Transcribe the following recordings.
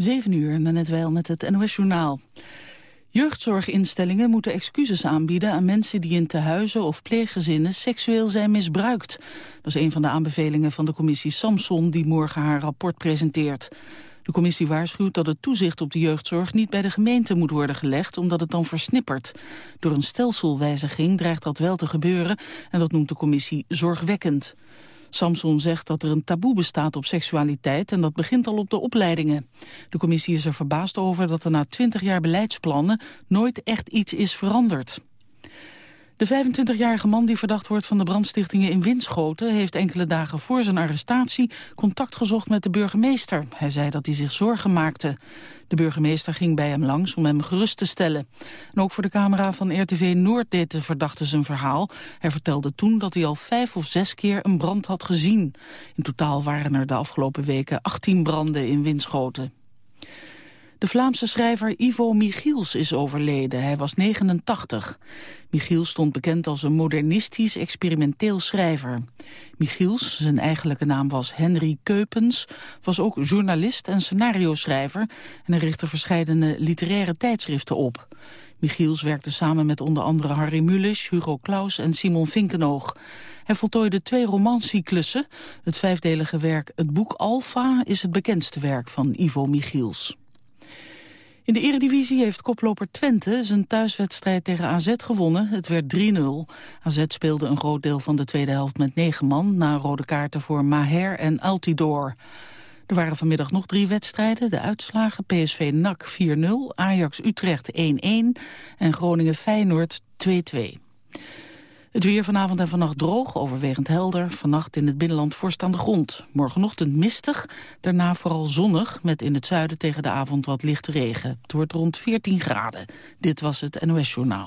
7 uur, net wel met het NOS-journaal. Jeugdzorginstellingen moeten excuses aanbieden aan mensen die in tehuizen of pleeggezinnen seksueel zijn misbruikt. Dat is een van de aanbevelingen van de commissie Samson die morgen haar rapport presenteert. De commissie waarschuwt dat het toezicht op de jeugdzorg niet bij de gemeente moet worden gelegd, omdat het dan versnippert. Door een stelselwijziging dreigt dat wel te gebeuren en dat noemt de commissie zorgwekkend. Samson zegt dat er een taboe bestaat op seksualiteit en dat begint al op de opleidingen. De commissie is er verbaasd over dat er na twintig jaar beleidsplannen nooit echt iets is veranderd. De 25-jarige man die verdacht wordt van de brandstichtingen in Winschoten... heeft enkele dagen voor zijn arrestatie contact gezocht met de burgemeester. Hij zei dat hij zich zorgen maakte. De burgemeester ging bij hem langs om hem gerust te stellen. En ook voor de camera van RTV Noord deed de verdachte zijn verhaal. Hij vertelde toen dat hij al vijf of zes keer een brand had gezien. In totaal waren er de afgelopen weken 18 branden in Winschoten. De Vlaamse schrijver Ivo Michiels is overleden. Hij was 89. Michiels stond bekend als een modernistisch experimenteel schrijver. Michiels, zijn eigenlijke naam was Henry Keupens, was ook journalist en scenario-schrijver en hij richtte verschillende literaire tijdschriften op. Michiels werkte samen met onder andere Harry Mulisch, Hugo Claus en Simon Vinkenoog. Hij voltooide twee romancyclussen. Het vijfdelige werk Het Boek Alpha is het bekendste werk van Ivo Michiels. In de Eredivisie heeft koploper Twente zijn thuiswedstrijd tegen AZ gewonnen. Het werd 3-0. AZ speelde een groot deel van de tweede helft met negen man... na rode kaarten voor Maher en Altidor. Er waren vanmiddag nog drie wedstrijden. De uitslagen PSV NAC 4-0, Ajax Utrecht 1-1 en Groningen Feyenoord 2-2. Het weer vanavond en vannacht droog, overwegend helder. Vannacht in het binnenland vorst aan de grond. Morgenochtend mistig, daarna vooral zonnig... met in het zuiden tegen de avond wat lichte regen. Het wordt rond 14 graden. Dit was het NOS Journaal.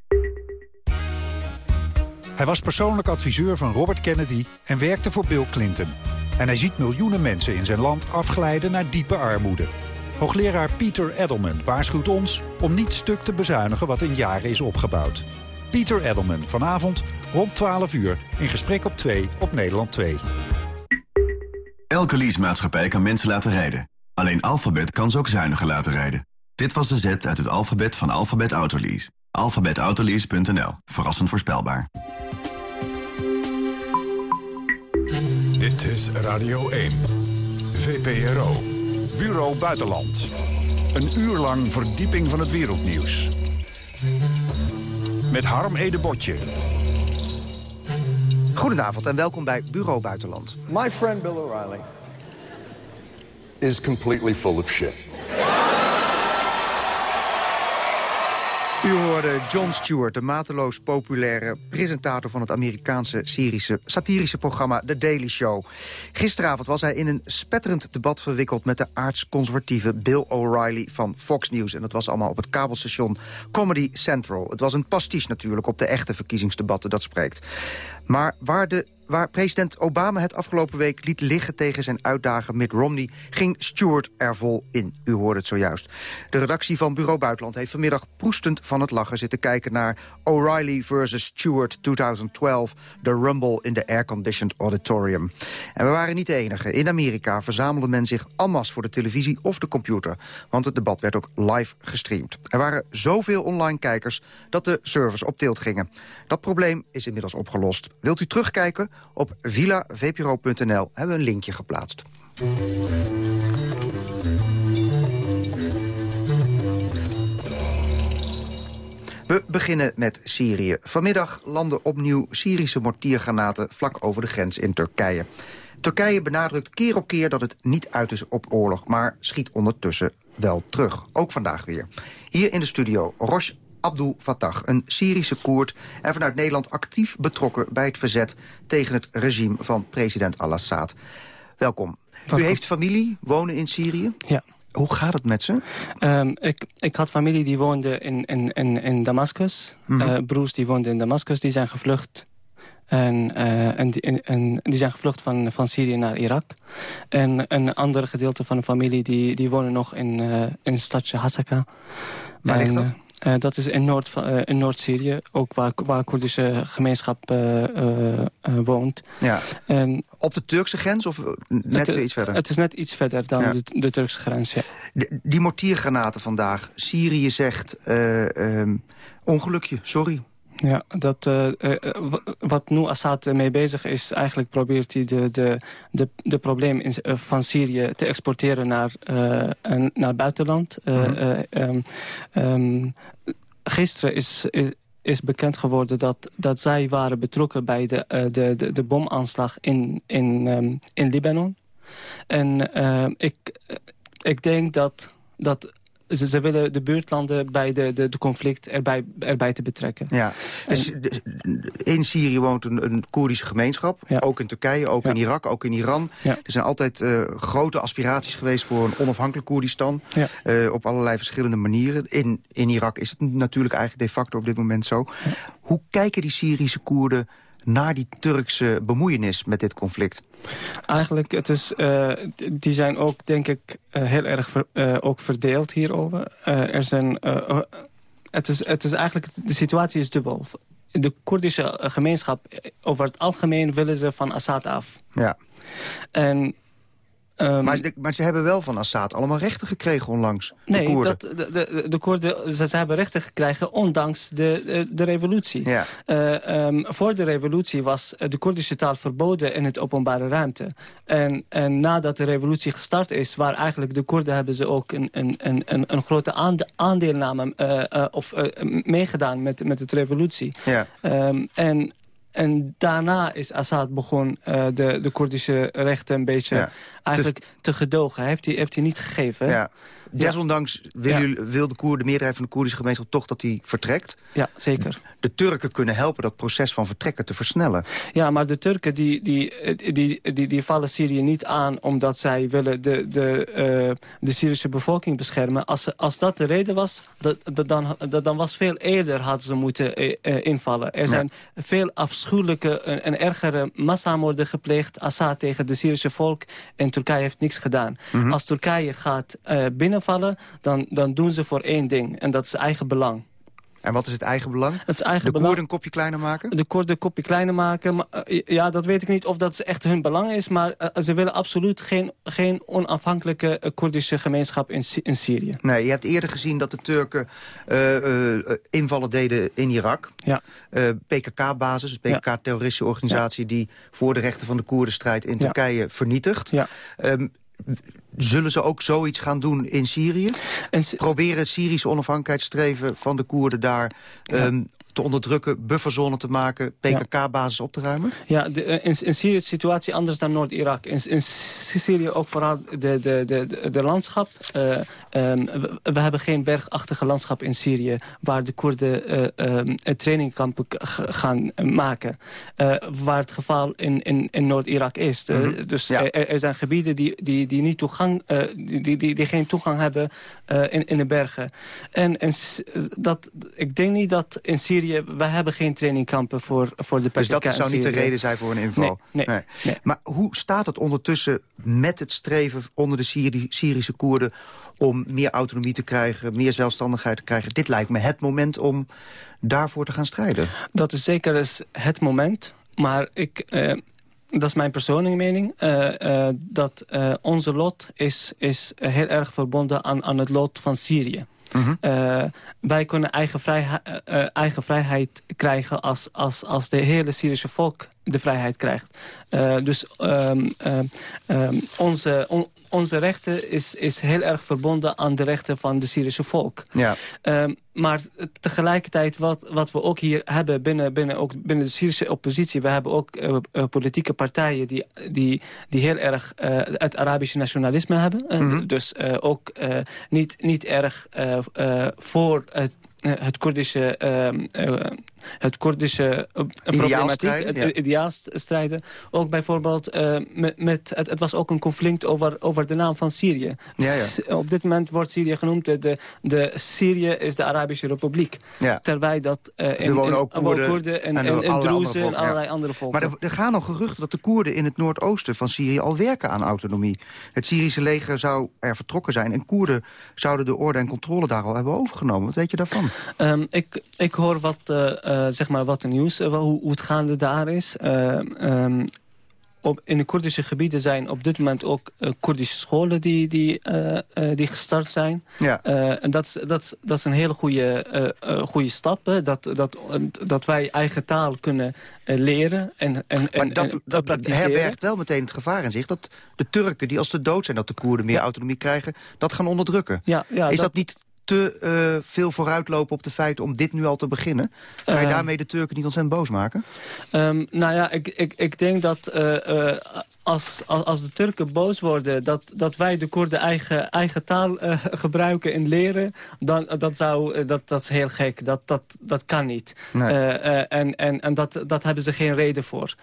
Hij was persoonlijk adviseur van Robert Kennedy en werkte voor Bill Clinton. En hij ziet miljoenen mensen in zijn land afglijden naar diepe armoede. Hoogleraar Peter Edelman waarschuwt ons om niet stuk te bezuinigen wat in jaren is opgebouwd. Peter Edelman, vanavond rond 12 uur in gesprek op 2 op Nederland 2. Elke leasemaatschappij kan mensen laten rijden. Alleen Alphabet kan ze ook zuiniger laten rijden. Dit was de Z uit het alfabet van Alphabet Autolease. Alphabetautolease.nl. Verrassend voorspelbaar. Dit is Radio 1. VPRO. Bureau Buitenland. Een uur lang verdieping van het wereldnieuws. Met Harm Edebotje. Goedenavond en welkom bij Bureau Buitenland. My friend Bill O'Reilly is completely full of shit. U hoorde Jon Stewart, de mateloos populaire presentator... van het Amerikaanse serische, satirische programma The Daily Show. Gisteravond was hij in een spetterend debat verwikkeld... met de aardsconservatieve Bill O'Reilly van Fox News. En dat was allemaal op het kabelstation Comedy Central. Het was een pastiche natuurlijk op de echte verkiezingsdebatten, dat spreekt. Maar waar de Waar president Obama het afgelopen week liet liggen tegen zijn uitdager Mitt Romney... ging Stewart er vol in. U hoorde het zojuist. De redactie van Bureau Buitenland heeft vanmiddag proestend van het lachen zitten kijken naar O'Reilly versus Stewart 2012... The Rumble in the Air-Conditioned Auditorium. En we waren niet de enige. In Amerika verzamelde men zich masse voor de televisie of de computer. Want het debat werd ook live gestreamd. Er waren zoveel online kijkers dat de servers op tilt gingen. Dat probleem is inmiddels opgelost. Wilt u terugkijken? Op villavpro.nl hebben we een linkje geplaatst. We beginnen met Syrië. Vanmiddag landen opnieuw Syrische mortiergranaten vlak over de grens in Turkije. Turkije benadrukt keer op keer dat het niet uit is op oorlog... maar schiet ondertussen wel terug. Ook vandaag weer. Hier in de studio Rosh Abdul Fattah, een Syrische Koerd... en vanuit Nederland actief betrokken bij het verzet tegen het regime van president al-Assad. Welkom. U heeft familie, wonen in Syrië. Ja. Hoe gaat het met ze? Um, ik, ik had familie die woonde in, in, in, in Damascus. Mhm. Uh, broers die woonden in Damascus, die zijn gevlucht. En, uh, en, die, en, die zijn gevlucht van, van Syrië naar Irak. En een ander gedeelte van de familie die, die wonen nog in, uh, in het stadje Hasaka. Waar ligt dat? Uh, dat is in Noord- uh, in Noord-Syrië, ook waar, waar Koerdische gemeenschap uh, woont. Ja. En Op de Turkse grens of net het, weer iets verder? Het is net iets verder dan Ja. de, de Turkse grens, ja. De- die mortiergranaten vandaag. Syrië zegt eh, ehm, ongelukje, sorry. Ja, dat, eh, eh, wa- wat nu Assad mee bezig is, eigenlijk probeert hij de, de, de, de probleem in, eh, van Syrië te exporteren naar, eh, naar het buitenland. Eh, Mhm. eh, ehm, ehm, gisteren is, is, bekend geworden dat, dat zij waren betrokken bij de, eh, de, de, de bomaanslag in, in, ehm, in Libanon. En ehm, ik, ik denk dat, dat ze, ze willen de buurtlanden bij de, de, de conflict erbij, erbij te betrekken. Ja. Dus de- in Syrië woont een, een Koerdische gemeenschap. Ja. Ook in Turkije, ook Ja. in Irak, ook in Iran. Ja. Er zijn altijd eh, grote aspiraties geweest voor een onafhankelijk Koerdistan. Ja. eh, op allerlei verschillende manieren. In, in Irak is het natuurlijk eigenlijk de facto op dit moment zo. Hoe kijken die Syrische Koerden naar die Turkse bemoeienis met dit conflict? Eigenlijk, het is, eh, die zijn ook, denk ik, eh, heel erg ver- eh, ook verdeeld hierover. Er zijn, het, is, het is eigenlijk, de situatie is dubbel. De Koerdische gemeenschap, over het algemeen willen ze van Assad af. Ja. En, ehm, Maar, ze, maar ze hebben wel van Assad allemaal rechten gekregen onlangs. de nee, Koerden. dat, de, de, de Koerden, ze, ze hebben rechten gekregen ondanks de, de, de revolutie. Ja. Eh, ehm, voor de revolutie was eh, de Koerdische taal verboden in het openbare ruimte. En, en nadat de revolutie gestart is, waar eigenlijk de Koerden hebben ze ook een, een, een, een, grote aande- aandeelname eh, of meegedaan met, met de revolutie. Ja. Ehm, en, en daarna is Assad begon eh, de, de Koerdische rechten een beetje Ja. eigenlijk te gedogen. Heeft hij, heeft hij niet gegeven. Ja. Desondanks wil, Ja. u- wil de, Koer, de meerderheid van de Koerdische gemeenschap toch dat hij vertrekt. Ja, zeker. De Turken kunnen helpen dat proces van vertrekken te versnellen. Ja, maar de Turken die, die, die, die, die, die vallen Syrië niet aan... omdat zij willen de, de, eh, de Syrische bevolking beschermen. Als, als dat de reden was, dat, dat, dan, dat, dan was veel eerder hadden ze moeten eh, eh, invallen. Er zijn veel afschuwelijke en, en ergere massamoorden gepleegd... Assad tegen de Syrische volk en Turkije heeft niks gedaan. Als Turkije gaat eh, binnenvallen, dan, dan doen ze voor één ding. En dat is eigen belang. En wat is het eigen belang? Het eigen De belang Koerden een kopje kleiner maken? de Koerden een kopje kleiner maken. Maar, eh, ja, dat weet ik niet of dat echt hun belang is. Maar eh, ze willen absoluut geen, geen onafhankelijke eh, Koerdische gemeenschap in, in Syrië. Nee, je hebt eerder gezien dat de Turken invallen deden in Irak. Ja. PKK-basis, dus PKK, terroristische organisatie... die voor de rechten van de Koerden strijdt in Ja. Turkije vernietigt. Ja. Ehm, zullen ze ook zoiets gaan doen in Syrië? En Sy- Proberen het Syrische onafhankelijkheidsstreven van de Koerden daar... ehm, te onderdrukken, bufferzone te maken, PKK-basis op te ruimen? Ja, de, eh, in, in Syrië is de situatie anders dan Noord-Irak. In, in Syrië ook vooral de, de, de, de, landschap. Eh, ehm, we, we hebben geen bergachtige landschap in Syrië... waar de Koerden eh, ehm, een trainingkampen gaan maken. Waar het geval in, in, in Noord-Irak is. Mhm. Dus Ja. er, er zijn gebieden die, die, die, niet toegang, die, die, die, geen toegang hebben in, in de bergen. En, en dat, ik denk niet dat in Syrië... wij hebben geen trainingkampen voor, voor de PKK Dus dat zou niet de Syrië. reden zijn voor een inval? Nee, nee, nee. Maar hoe staat het ondertussen met het streven onder de Syri- Syrische Koerden... om meer autonomie te krijgen, meer zelfstandigheid te krijgen? Dit lijkt me het moment om daarvoor te gaan strijden. Dat is zeker eens het moment. Maar ik, eh, dat is mijn persoonlijke mening. eh, eh, dat onze lot is, is heel erg verbonden aan, aan het lot van Syrië. Mhm. Eh, wij kunnen eigen, vrijheid, eh, eh, eigen vrijheid krijgen als, als, als de hele Syrische volk de vrijheid krijgt. Eh, dus ehm, ehm, ehm, onze, on- onze rechten is, is heel erg verbonden aan de rechten van de Syrische volk. Ja. Maar tegelijkertijd wat, wat we ook hier hebben binnen, binnen, ook binnen de Syrische oppositie... we hebben ook eh, eh, politieke partijen die, die, die heel erg het Arabische nationalisme hebben. Mhm. Dus ook niet, niet erg voor het het Koerdische, uh, het Koerdische problematiek, het ideaalstrijden. Ook bijvoorbeeld, met, met, het, het, was ook een conflict over, over de naam van Syrië. Ja, ja. Op dit moment wordt Syrië genoemd, de, de Syrië is de Arabische Republiek. Terwijl dat in, er wonen ook Koerden, en, en, en, en Druzen en allerlei andere volken. Maar er, er gaan nog geruchten dat de Koerden in het noordoosten van Syrië al werken aan autonomie. Het Syrische leger zou er vertrokken zijn en Koerden zouden de orde en controle daar al hebben overgenomen. Wat weet je daarvan? Um, ik, ik hoor wat, uh, uh, zeg maar wat de nieuws, uh, hoe, hoe, het gaande daar is. Um, op, in de Koerdische gebieden zijn op dit moment ook uh, Koerdische scholen die, die, uh, uh, die gestart zijn. Ja. en dat, dat, dat is een hele goede, goede stap. Hè? Dat, dat, dat wij eigen taal kunnen leren en, en, maar dat, en, dat, dat herbergt wel meteen het gevaar in zich... dat de Turken, die als de dood zijn dat de Koerden meer autonomie krijgen... dat gaan onderdrukken. Ja, ja, is dat niet te uh, veel vooruitlopen op de feiten om dit nu al te beginnen? Ga je uh, daarmee de Turken niet ontzettend boos maken? Um, nou ja, ik, ik, ik denk dat uh, als, als, als de Turken boos worden... dat, dat wij de Koerden eigen, eigen taal gebruiken en leren... dan dat, zou, dat, dat is heel gek. Dat, dat, dat kan niet. Nee. en en, en dat, dat hebben ze geen reden voor.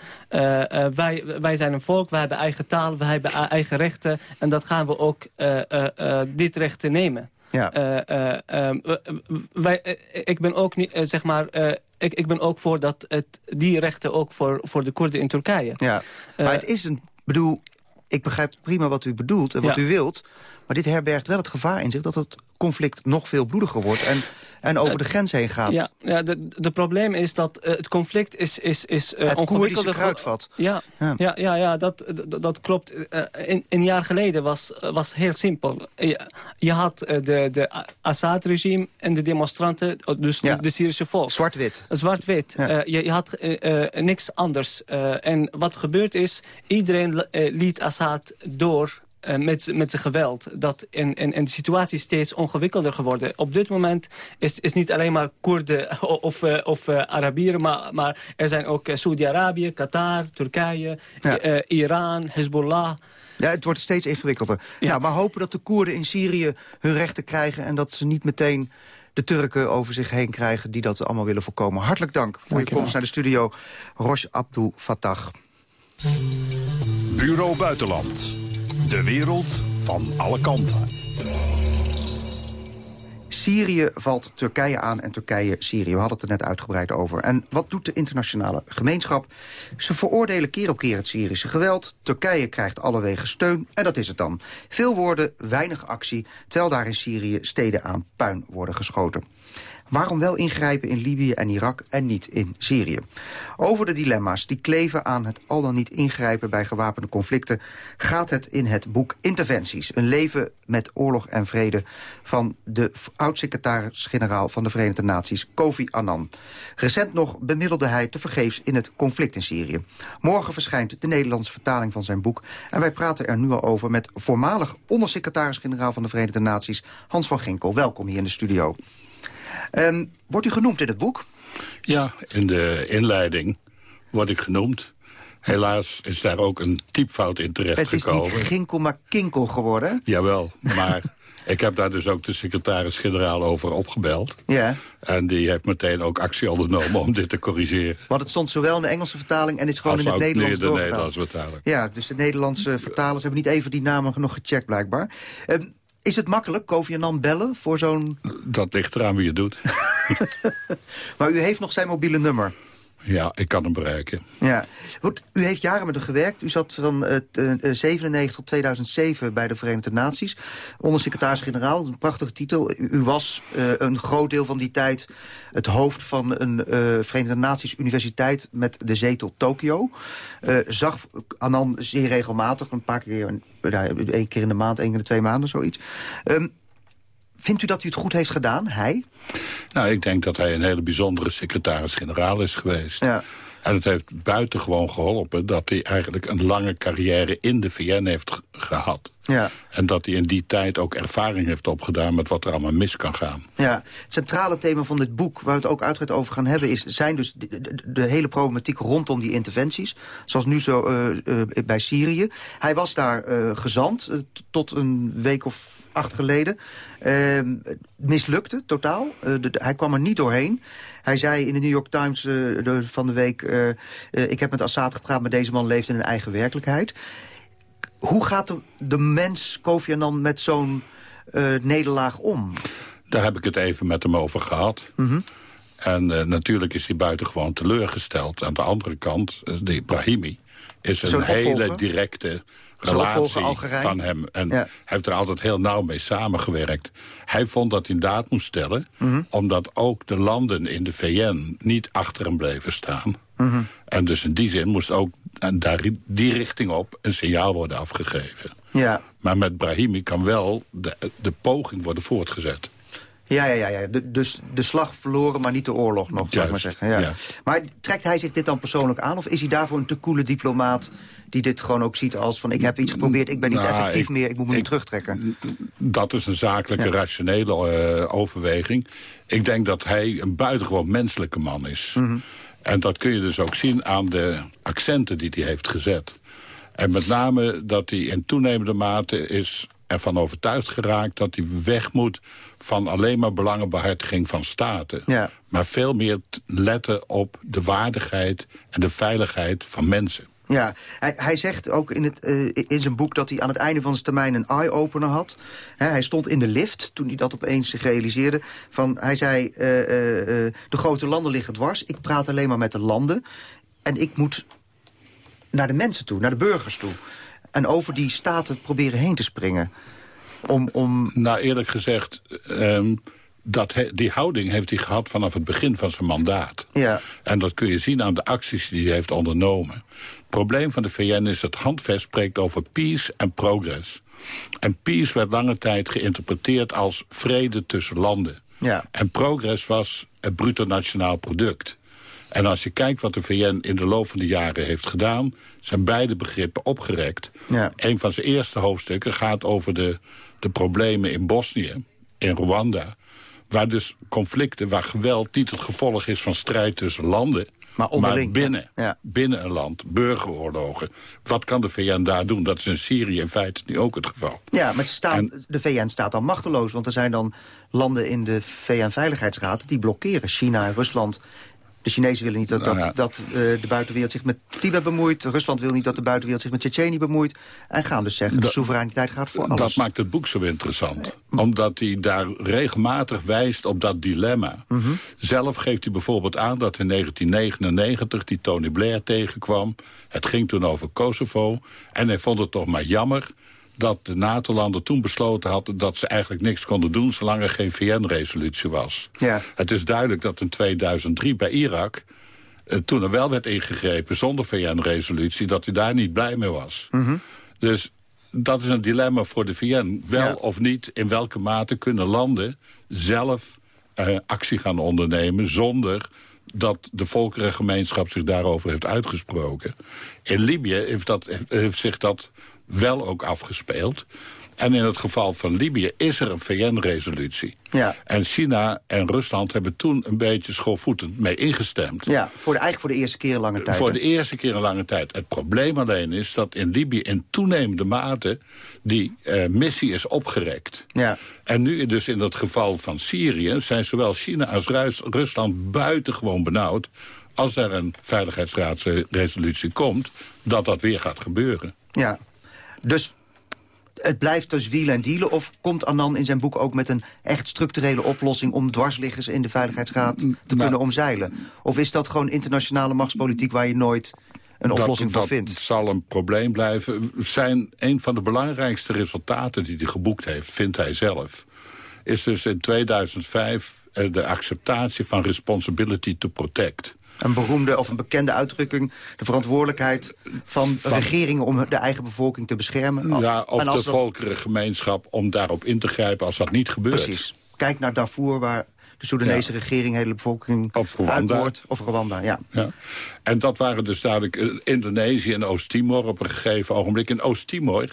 wij, wij zijn een volk, wij hebben eigen taal, wij hebben eigen rechten... en dat gaan we ook dit recht nemen. Ja. Uh, uh, um, wij, uh, ik ben ook niet, zeg maar, ik, ik ben ook voor dat het, die rechten ook voor, voor de Koerden in Turkije. Ja, maar het is een, bedoel, ik begrijp prima wat u bedoelt en wat ja. u wilt, maar dit herbergt wel het gevaar in zich dat het conflict nog veel bloediger wordt en, en over de grens heen gaat. Ja, ja de, de probleem is dat uh, het conflict is, is, is uh, Het Koerdische kruidvat. Ja, ja. ja, ja, ja dat, dat, dat klopt. Een, een jaar geleden was, was heel simpel. Je, je had de, de Assad-regime en de demonstranten, dus ja. de, de, Syrische volk. Zwart-wit. Zwart-wit. Ja. je, je had niks anders. en wat gebeurd is, iedereen liet Assad door uh, met, met zijn geweld. Dat en, en, en de situatie is steeds ongewikkelder geworden. Op dit moment is het niet alleen maar Koerden of, uh, of uh, Arabieren... Maar, maar er zijn ook Saudi-Arabië, Qatar, Turkije, ja. Iran, Hezbollah... Ja, het wordt steeds ingewikkelder. Ja. Nou, maar hopen dat de Koerden in Syrië hun rechten krijgen... en dat ze niet meteen de Turken over zich heen krijgen... die dat allemaal willen voorkomen. Hartelijk dank voor dank je komst naar de studio, Rosh Abdou Fattah. Bureau Buitenland. De wereld van alle kanten. Syrië valt Turkije aan en Turkije Syrië. We hadden het er net uitgebreid over. En wat doet de internationale gemeenschap? Ze veroordelen keer op keer het Syrische geweld. Turkije krijgt alle wegen steun en dat is het dan. Veel woorden, weinig actie, terwijl daar in Syrië steden aan puin worden geschoten. Waarom wel ingrijpen in Libië en Irak en niet in Syrië? Over de dilemma's die kleven aan het al dan niet ingrijpen bij gewapende conflicten... gaat het in het boek Interventies. Een leven met oorlog en vrede van de oud-secretaris-generaal van de Verenigde Naties, Kofi Annan. Recent nog bemiddelde hij tevergeefs in het conflict in Syrië. Morgen verschijnt de Nederlandse vertaling van zijn boek... en wij praten er nu al over met voormalig ondersecretaris-generaal van de Verenigde Naties... Hans van Ginkel. Welkom hier in de studio. Um, wordt u genoemd in het boek? Ja, in de inleiding word ik genoemd. Helaas is daar ook een typfout in terechtgekomen. Het is niet Ginkel, maar Kinkel geworden? Jawel, maar ik heb daar dus ook de secretaris-generaal over opgebeld. Ja. En die heeft meteen ook actie ondernomen om dit te corrigeren. Want het stond zowel in de Engelse vertaling en is gewoon Als in het Nederlands de Nederlandse vertaling. Ja, dus de Nederlandse vertalers hebben niet even die namen nog gecheckt blijkbaar. Um, is het makkelijk, Kofi Annan bellen voor zo'n... Dat ligt eraan wie je doet. maar u heeft nog zijn mobiele nummer? Ja, ik kan hem bereiken. Ja. Goed, u heeft jaren met hem gewerkt. U zat van uh, uh, 97 tot 2007 bij de Verenigde Naties. Ondersecretaris-generaal, een prachtige titel. U, was uh, een groot deel van die tijd het hoofd van een Verenigde Naties universiteit met de zetel Tokio. Zag Annan zeer regelmatig, een paar keer, één keer in de maand, één keer in de twee maanden, zoiets. Um, Vindt u dat u het goed heeft gedaan, hij? Nou, ik denk dat hij een hele bijzondere secretaris-generaal is geweest. Ja. En het heeft buitengewoon geholpen dat hij eigenlijk een lange carrière in de VN heeft gehad. Ja. En dat hij in die tijd ook ervaring heeft opgedaan met wat er allemaal mis kan gaan. Ja, het centrale thema van dit boek, waar we het ook uitgebreid over gaan hebben... Is, zijn dus de, de, hele problematiek rondom die interventies. Zoals nu zo uh, uh, bij Syrië. Hij was daar uh, gezant tot een week of acht geleden. Ehm, mislukte, totaal. De, hij kwam er niet doorheen. Hij zei in de New York Times de, van de week... ik heb met Assad gepraat, maar deze man leeft in een eigen werkelijkheid. Hoe gaat de, de mens, Kofi Annan, met zo'n nederlaag om? Daar heb ik het even met hem over gehad. Mm -hmm. En natuurlijk is hij buitengewoon teleurgesteld. Aan de andere kant, de Brahimi, is een hele directe relatie van hem. En ja. hij heeft er altijd heel nauw mee samengewerkt. Hij vond dat hij een daad moest stellen... Mm -hmm. omdat ook de landen in de VN niet achter hem bleven staan. Mm -hmm. En dus in die zin moest ook daar die richting op een signaal worden afgegeven. Ja. Maar met Brahimi kan wel de, de poging worden voortgezet. Ja, ja, ja, ja. De, dus de slag verloren, maar niet de oorlog nog, zou ik maar zeggen. Ja. ja. Maar trekt hij zich dit dan persoonlijk aan? Of is hij daarvoor een te koele diplomaat die dit gewoon ook ziet als van... ik heb iets geprobeerd, ik ben niet nou, effectief ik, meer, ik moet me ik, nu terugtrekken? Dat is een zakelijke, Ja. rationele uh, overweging. Ik denk dat hij een buitengewoon menselijke man is. Mhm. En dat kun je dus ook zien aan de accenten die hij heeft gezet. En met name dat hij in toenemende mate is ervan overtuigd geraakt... dat hij weg moet van alleen maar belangenbehartiging van staten. Ja. Maar veel meer letten op de waardigheid en de veiligheid van mensen. Ja, hij, hij zegt ook in, het, uh, in zijn boek dat hij aan het einde van zijn termijn een eye-opener had. He, hij stond in de lift toen hij dat opeens zich realiseerde. Van, hij zei, uh, uh, de grote landen liggen dwars. Ik praat alleen maar met de landen. En ik moet naar de mensen toe, naar de burgers toe. En over die staten proberen heen te springen. Om, om... Nou, eerlijk gezegd... Um dat he, die houding heeft hij gehad vanaf het begin van zijn mandaat. Ja. En dat kun je zien aan de acties die hij heeft ondernomen. Het probleem van de VN is dat handvest spreekt over peace en progress. En peace werd lange tijd geïnterpreteerd als vrede tussen landen. Ja. En progress was het bruto nationaal product. En als je kijkt wat de VN in de loop van de jaren heeft gedaan... zijn beide begrippen opgerekt. Ja. Een van zijn eerste hoofdstukken gaat over de, de problemen in Bosnië, in Rwanda... waar dus conflicten, waar geweld niet het gevolg is van strijd tussen landen... Maar binnen, Ja. binnen een land, burgeroorlogen. Wat kan de VN daar doen? Dat is in Syrië in feite nu ook het geval. Ja, maar ze staan, En- de VN staat dan machteloos. Want er zijn dan landen in de VN-veiligheidsraad die blokkeren. China en Rusland. De Chinezen willen niet dat, dat, Nou ja. dat eh, de buitenwereld zich met Tibet bemoeit. Rusland wil niet dat de buitenwereld zich met Tsjetsjenië bemoeit. En gaan dus zeggen, de Dat- soevereiniteit gaat voor alles. Dat maakt het boek zo interessant. Omdat hij daar regelmatig wijst op dat dilemma. Mhm. Zelf geeft hij bijvoorbeeld aan dat in 1999 die Tony Blair tegenkwam. Het ging toen over Kosovo. En hij vond het toch maar jammer dat de NATO-landen toen besloten hadden... dat ze eigenlijk niks konden doen zolang er geen VN-resolutie was. Ja. Het is duidelijk dat in 2003 bij Irak... eh, toen er wel werd ingegrepen zonder VN-resolutie... dat hij daar niet blij mee was. Dus dat is een dilemma voor de VN. Wel Ja. of niet, in welke mate kunnen landen zelf eh, actie gaan ondernemen... zonder dat de volkerengemeenschap zich daarover heeft uitgesproken. In Libië heeft, dat, heeft zich dat wel ook afgespeeld. En in het geval van Libië is er een VN-resolutie. Ja. En China en Rusland hebben toen een beetje schoolvoetend mee ingestemd. Ja, voor de, eigenlijk voor de eerste keer in lange tijd. Voor hè? de eerste keer in lange tijd. Het probleem alleen is dat in Libië in toenemende mate... die eh, missie is opgerekt. Ja. En nu dus in het geval van Syrië... zijn zowel China als Ruis- Rusland buitengewoon benauwd... als er een veiligheidsraadsresolutie komt... dat dat weer gaat gebeuren. Ja. Dus het blijft dus wielen en dealen? Of komt Annan in zijn boek ook met een echt structurele oplossing... om dwarsliggers in de Veiligheidsraad te Nou, kunnen omzeilen? Of is dat gewoon internationale machtspolitiek... waar je nooit een oplossing dat, voor dat vindt? zal een probleem blijven. Zijn een van de belangrijkste resultaten die hij geboekt heeft, vindt hij zelf... is dus in 2005 eh, de acceptatie van responsibility to protect. Een beroemde of een bekende uitdrukking... de verantwoordelijkheid van, regeringen om de eigen bevolking te beschermen. Ja, of En als de dat- volkerengemeenschap om daarop in te grijpen als dat niet gebeurt. Precies. Kijk naar Darfur, waar de Soedanese regering... hele bevolking Of Rwanda. Of Rwanda, ja. Ja. En dat waren dus duidelijk eh, Indonesië en Oost-Timor op een gegeven ogenblik. In Oost-Timor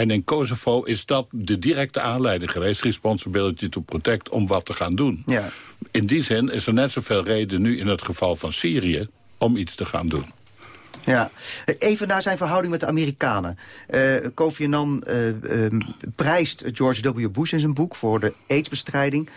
en in Kosovo is dat de directe aanleiding geweest... responsibility to protect, om wat te gaan doen. Ja. In die zin is er net zoveel reden nu in het geval van Syrië... om iets te gaan doen. Ja. Even naar zijn verhouding met de Amerikanen. Eh, Kofi Annan eh, eh, prijst George W. Bush in zijn boek voor de aidsbestrijding.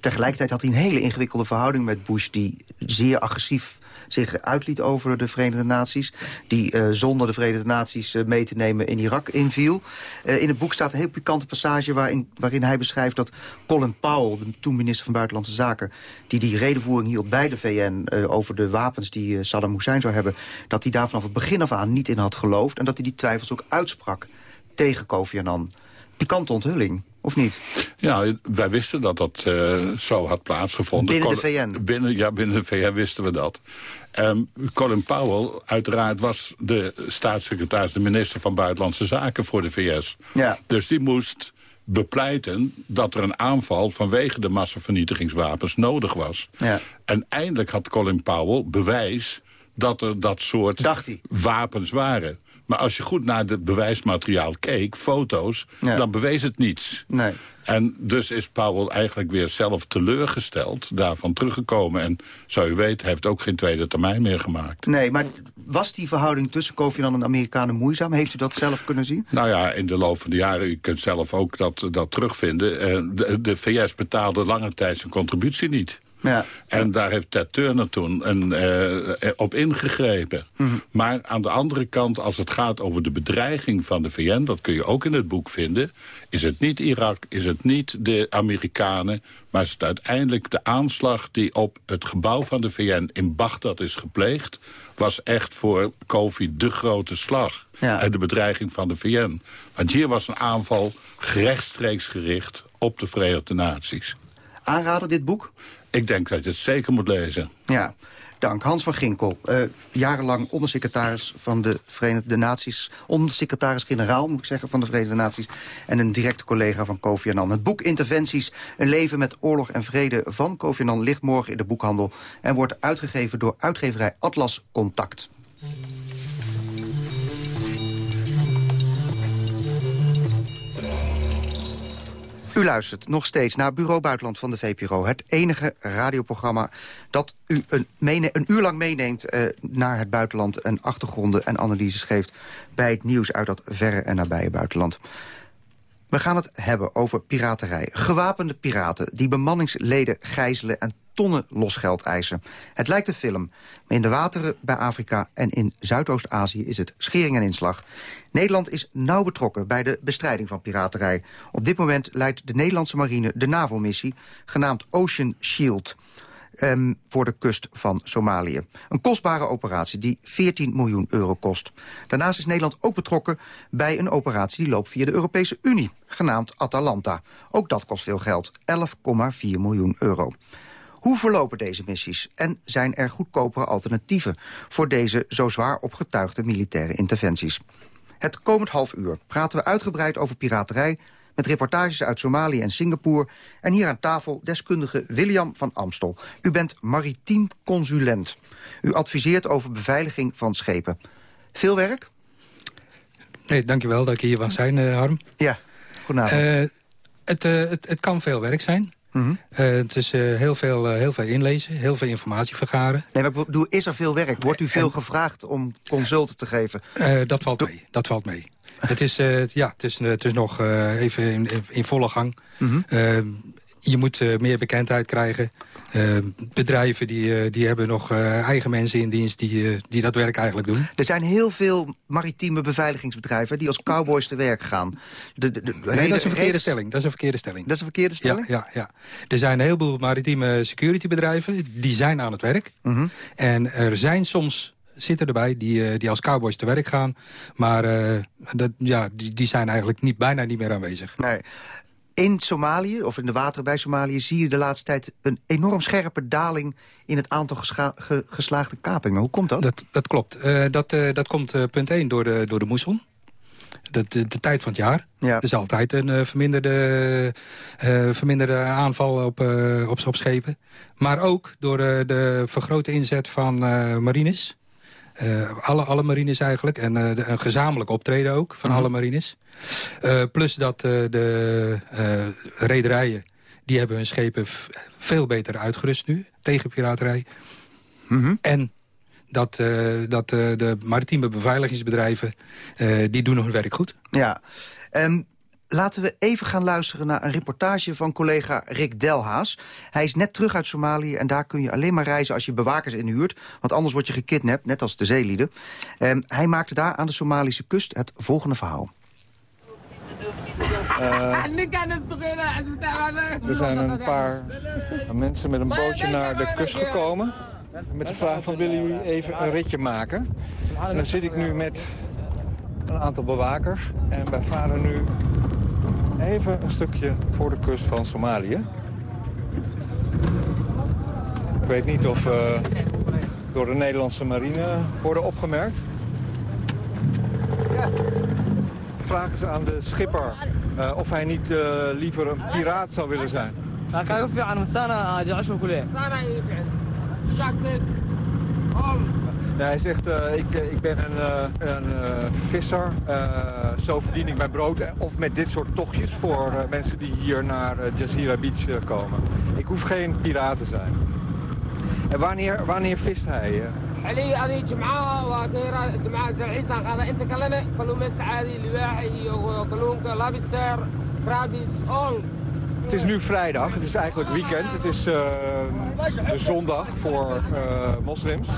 Tegelijkertijd had hij een hele ingewikkelde verhouding met Bush... die zeer agressief zich uitliet over de Verenigde Naties... die eh, zonder de Verenigde Naties eh, mee te nemen in Irak inviel. Eh, in het boek staat een heel pikante passage waarin, waarin hij beschrijft... dat Colin Powell, de toen minister van Buitenlandse Zaken... die die redenvoering hield bij de VN over de wapens die Saddam Hussein zou hebben... dat hij daar vanaf het begin af aan niet in had geloofd... en dat hij die twijfels ook uitsprak tegen Kofi Annan. Pikante onthulling, of niet? Ja, wij wisten dat dat zo had plaatsgevonden. Binnen de VN? Binnen, ja, binnen de VN wisten we dat. Ehm, Colin Powell, uiteraard, was de staatssecretaris... de minister van Buitenlandse Zaken voor de VS. Ja. Dus die moest bepleiten dat er een aanval... vanwege de massavernietigingswapens nodig was. Ja. En eindelijk had Colin Powell bewijs dat er dat soort Dacht hij. wapens waren. Maar als je goed naar het bewijsmateriaal keek, foto's, Ja. dan bewees het niets. Nee. En dus is Powell eigenlijk weer zelf teleurgesteld, daarvan teruggekomen. En zo u weet, heeft ook geen tweede termijn meer gemaakt. Nee, maar was die verhouding tussen Kofi Annan en de Amerikanen moeizaam? Heeft u dat zelf kunnen zien? Nou ja, in de loop van de jaren, u kunt zelf ook dat, dat terugvinden. eh, De, de VS betaalde lange tijd zijn contributie niet. Ja. En daar heeft Ted Turner toen een, eh, op ingegrepen. Maar aan de andere kant, als het gaat over de bedreiging van de VN... dat kun je ook in het boek vinden... is het niet Irak, is het niet de Amerikanen... maar is het uiteindelijk de aanslag die op het gebouw van de VN in Bagdad is gepleegd... was echt voor Kofi de grote slag. Ja. En de bedreiging van de VN. Want hier was een aanval rechtstreeks gericht op de Verenigde Naties. Aanraden dit boek? Ik denk dat je het zeker moet lezen. Ja, dank. Hans van Ginkel, eh, jarenlang ondersecretaris van de Verenigde Naties... ondersecretaris-generaal, moet ik zeggen, van de Verenigde Naties... en een directe collega van Kofi Annan. Het boek Interventies, een leven met oorlog en vrede van Kofi Annan... ligt morgen in de boekhandel en wordt uitgegeven door uitgeverij Atlas Contact. U luistert nog steeds naar Bureau Buitenland van de VPRO. Het enige radioprogramma dat u een, een uur lang meeneemt eh, naar het buitenland... en achtergronden en analyses geeft bij het nieuws uit dat verre en nabije buitenland. We gaan het hebben over piraterij. Gewapende piraten die bemanningsleden gijzelen en tonnen losgeld eisen. Het lijkt een film, maar in de wateren bij Afrika en in Zuidoost-Azië is het schering en inslag. Nederland is nauw betrokken bij de bestrijding van piraterij. Op dit moment leidt de Nederlandse marine de NAVO-missie, genaamd Ocean Shield ehm, voor de kust van Somalië. Een kostbare operatie die 14 miljoen euro kost. Daarnaast is Nederland ook betrokken bij een operatie die loopt via de Europese Unie, genaamd Atalanta. Ook dat kost veel geld, 11,4 miljoen euro. Hoe verlopen deze missies en zijn er goedkopere alternatieven... voor deze zo zwaar opgetuigde militaire interventies? Het komend half uur praten we uitgebreid over piraterij... met reportages uit Somalië en Singapore. En hier aan tafel deskundige William van Amstel. U bent maritiem consulent. U adviseert over beveiliging van schepen. Veel werk? Nee, dankjewel dat ik hier mag zijn, eh, Harm. Ja, goedenavond. Eh, het, eh, het, het kan veel werk zijn. Mhm. Eh, het is eh, heel, veel, eh, heel veel inlezen, heel veel informatie vergaren. Nee, maar ik bedoel, is er veel werk? Wordt u veel gevraagd om consulten te geven? Eh, dat valt mee. Dat valt mee. Het is, eh, ja, het is, eh, het is nog eh, even in, in- in volle gang. Mhm. Je moet eh, meer bekendheid krijgen. Eh, bedrijven die, eh, die hebben nog eigen mensen in dienst die, die dat werk eigenlijk doen. Er zijn heel veel maritieme beveiligingsbedrijven... die als cowboys te werk gaan. De, de, de Nee, dat is een verkeerde stelling. Dat is een verkeerde stelling. Dat is een verkeerde stelling? Ja, ja, ja. Er zijn een heleboel maritieme securitybedrijven. Die zijn aan het werk. Mhm. En er zijn soms zitten erbij die, die als cowboys te werk gaan. Maar dat, ja, die, die zijn eigenlijk niet, bijna niet meer aanwezig. Nee. In Somalië, of in de wateren bij Somalië... zie je de laatste tijd een enorm scherpe daling... in het aantal ge- geslaagde kapingen. Hoe komt dat? Dat, dat klopt. Eh, dat, eh, dat komt eh, punt 1 door de, door de moesson. de, de, de, tijd van het jaar. Ja. Er is altijd een verminderde, verminderde aanval op, op, op schepen. Maar ook door de vergrote inzet van marines. Alle, alle marines eigenlijk. En de, een gezamenlijk optreden ook van mhm. alle marines. plus dat de rederijen... die hebben hun schepen veel beter uitgerust nu tegen piraterij. Mm En dat, uh, dat uh, de maritieme beveiligingsbedrijven... Uh, die doen hun werk goed. Ja, um, laten we even gaan luisteren naar een reportage van collega Rick Delhaas. Hij is net terug uit Somalië en daar kun je alleen maar reizen als je bewakers inhuurt. Want anders word je gekidnapt, net als de zeelieden. Um, hij maakte daar aan de Somalische kust het volgende verhaal. Uh, er zijn een paar mensen met een bootje naar de kust gekomen. Met de vraag van willen jullie even een ritje maken? En dan zit ik nu met een aantal bewakers. En wij varen nu even een stukje voor de kust van Somalië. Ik weet niet of uh, door de Nederlandse marine worden opgemerkt. Vragen ze aan de schipper uh, of hij niet uh, liever een piraat zou willen zijn. Ja, hij zegt, uh, ik, eh, ik ben een, uh, een visser, zo verdien ik mijn brood. Of met dit soort tochtjes voor mensen die hier naar Jazeera Beach komen. Ik hoef geen piraat te zijn. En wanneer, wanneer vist hij? Het is nu vrijdag, het is eigenlijk weekend. Het is uh, de zondag voor uh, moslims.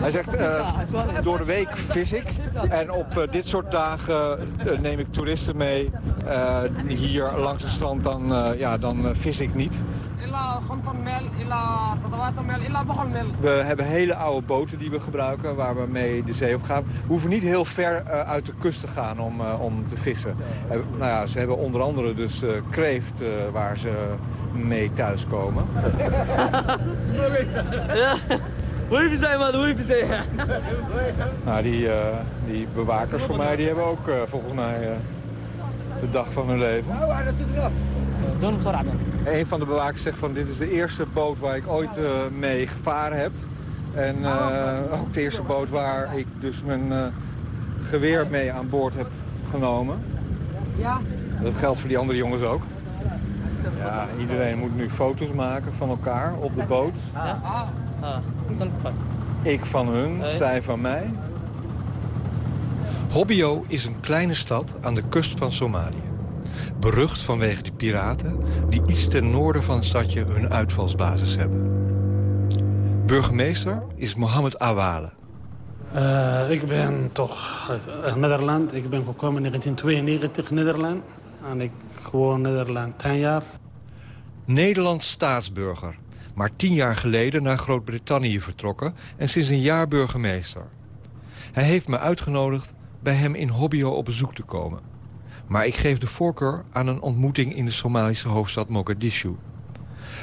Hij zegt, uh, door de week vis ik. En op dit soort dagen neem ik toeristen mee. hier langs het strand, dan, ja, dan vis ik niet. We hebben hele oude boten die we gebruiken, waar we mee de zee op gaan. We hoeven niet heel ver uh, uit de kust te gaan om, uh, om te vissen. Uh, nou ja, ze hebben onder andere dus kreeft waar ze mee thuiskomen. Ja, hoe zijn man, hoe zijn. Nou, die, die bewakers voor mij, die hebben ook volgens mij de dag van hun leven. Een van de bewakers zegt van dit is de eerste boot waar ik ooit uh, mee gevaren heb. En uh, ook de eerste boot waar ik dus mijn uh, geweer mee aan boord heb genomen. Ja. Dat geldt voor die andere jongens ook. Ja, iedereen moet nu foto's maken van elkaar op de boot. Ik van hun, zij van mij. Hobbio is een kleine stad aan de kust van Somalië. Berucht vanwege de piraten die iets ten noorden van het stadje hun uitvalsbasis hebben. Burgemeester is Mohammed Awale. Uh, ik ben toch uit Nederland. Ik ben gekomen in 1992 in Nederland. En ik woon in Nederland 10 jaar. Nederlands staatsburger. Maar tien jaar geleden naar Groot-Brittannië vertrokken... en sinds een jaar burgemeester. Hij heeft me uitgenodigd bij hem in Hobbio op bezoek te komen. Maar ik geef de voorkeur aan een ontmoeting in de Somalische hoofdstad Mogadishu.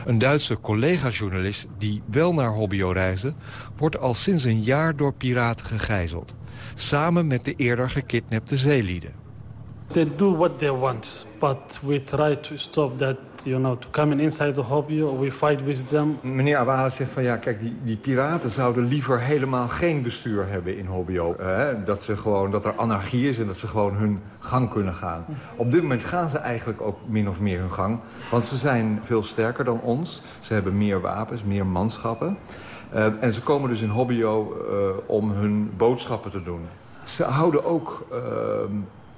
Een Duitse collega-journalist die wel naar Hobbio reisde... wordt al sinds een jaar door piraten gegijzeld. Samen met de eerder gekidnapte zeelieden. They do what they want, but we try to stop that, you know, to come inside the hobby, we fight with them. Meneer Abala zegt van ja, kijk, die, die piraten zouden liever helemaal geen bestuur hebben in Hobbio. Uh, dat, ze gewoon, dat er anarchie is en dat ze gewoon hun gang kunnen gaan. Op dit moment gaan ze eigenlijk ook min of meer hun gang, want ze zijn veel sterker dan ons. Ze hebben meer wapens, meer manschappen. Uh, en ze komen dus in Hobbio uh, om hun boodschappen te doen. Ze houden ook ehm,